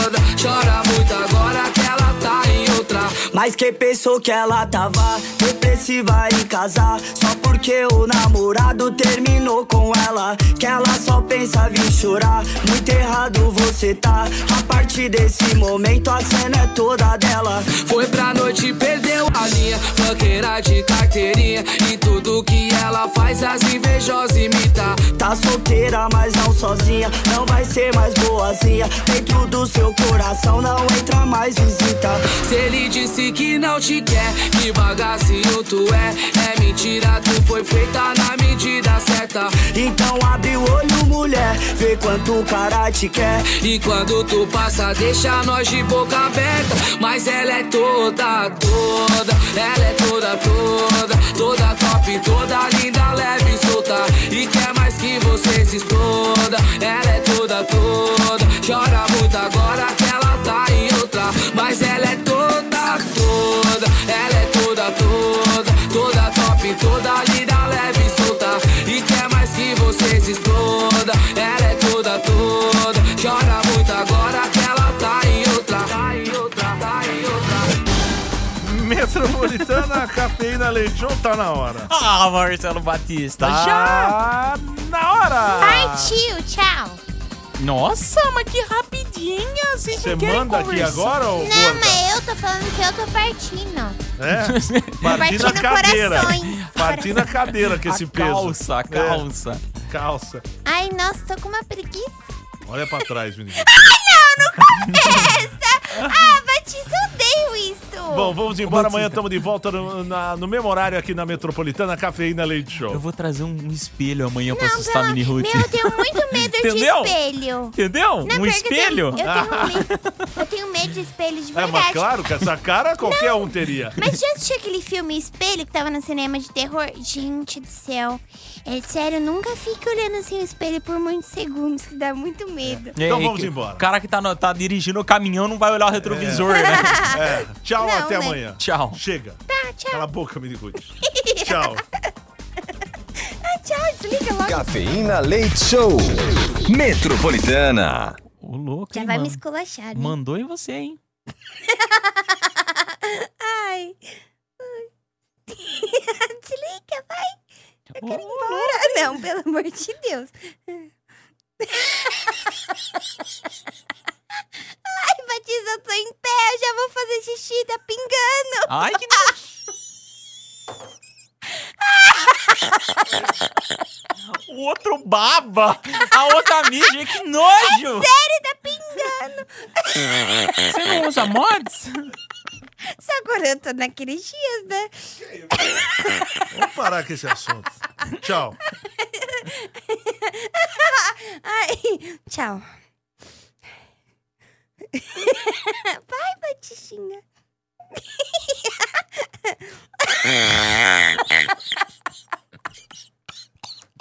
Mas quem pensou que ela tava? Depressiva em casar? Só porque o namorado terminou com ela. Que ela só pensa vir chorar. Muito errado você tá. A partir desse momento a cena é toda dela. Foi pra noite perdeu a linha. Banqueira de carteirinha. E tudo que ela faz, as invejosas imitam. Tá solteira, mas não sozinha. Não vai ser mais boazinha. Dentro do seu coração não entra mais visita. Se ele disse que não te quer, que bagacinho tu é. É mentira, tu foi feita na medida certa. Então abre o olho, mulher Vê quanto o cara te quer E quando tu passa, deixa nós de boca aberta. Mas ela é toda, toda. Ela é toda, toda. Toda top, toda linda, leve e solta. E quer mais que você se exploda. Ela é toda, toda. Chora muito agora que ela tá em outra. Mas ela é toda, Metropolitana, cafeína, leite show, tá na hora. Ah, Marcelo Batista, Tá já! na hora! Partiu, tchau. Nossa, mas que rapidinha! Vocês Você não querem manda aqui conversar? agora ou Não, gorda? mas eu tô falando que eu tô partindo. É? Partir na Partindo cadeira. corações. Partir na cadeira com esse A peso. calça, a calça. É, calça. Ai, nossa, tô com uma preguiça. Olha pra trás, menino. Não, não começa! Ah, Batista, eu odeio isso. Bom, vamos embora. Amanhã estamos de volta no, na- no mesmo horário aqui na Metropolitana, Cafeína Leite Show. Eu vou trazer um espelho amanhã pra Não, assustar a Mini Ruth. Meu, eu tenho muito medo Entendeu? de espelho. Entendeu? Não, um porque eu espelho? tenho- Eu tenho, medo, eu tenho medo de espelho de É, verdade. mas claro, com essa cara qualquer um teria. Mas já assistiu aquele filme Espelho que tava no cinema de terror? Gente do céu. É sério, nunca fique olhando assim o espelho por muitos segundos, que dá muito medo. Então É, vamos que- embora. O cara que tá, no- tá dirigindo o caminhão não vai olhar o retrovisor, né? É. Tchau, Não, até né? amanhã. Tchau. Chega. Tá, tchau. Cala a boca, Mini Ruth. Tchau. Ah, tchau, desliga logo. Cafeína Leite Show. Metropolitana. Ô, louco, Já hein, vai me mano? esculachar, né? Mandou em você, hein? Ai. Desliga, vai. Eu quero ir embora. Não, pelo amor de Deus. Ai, Batista, eu tô em pé. Eu já vou fazer xixi, tá pingando. Ai, que O outro baba, a outra mija, que nojo! Sério, tá pingando. Você não usa mods? Só agora eu tô naqueles dias, né? Vamos parar com esse assunto. Tchau. Ai, tchau. Bye, Bachishinga.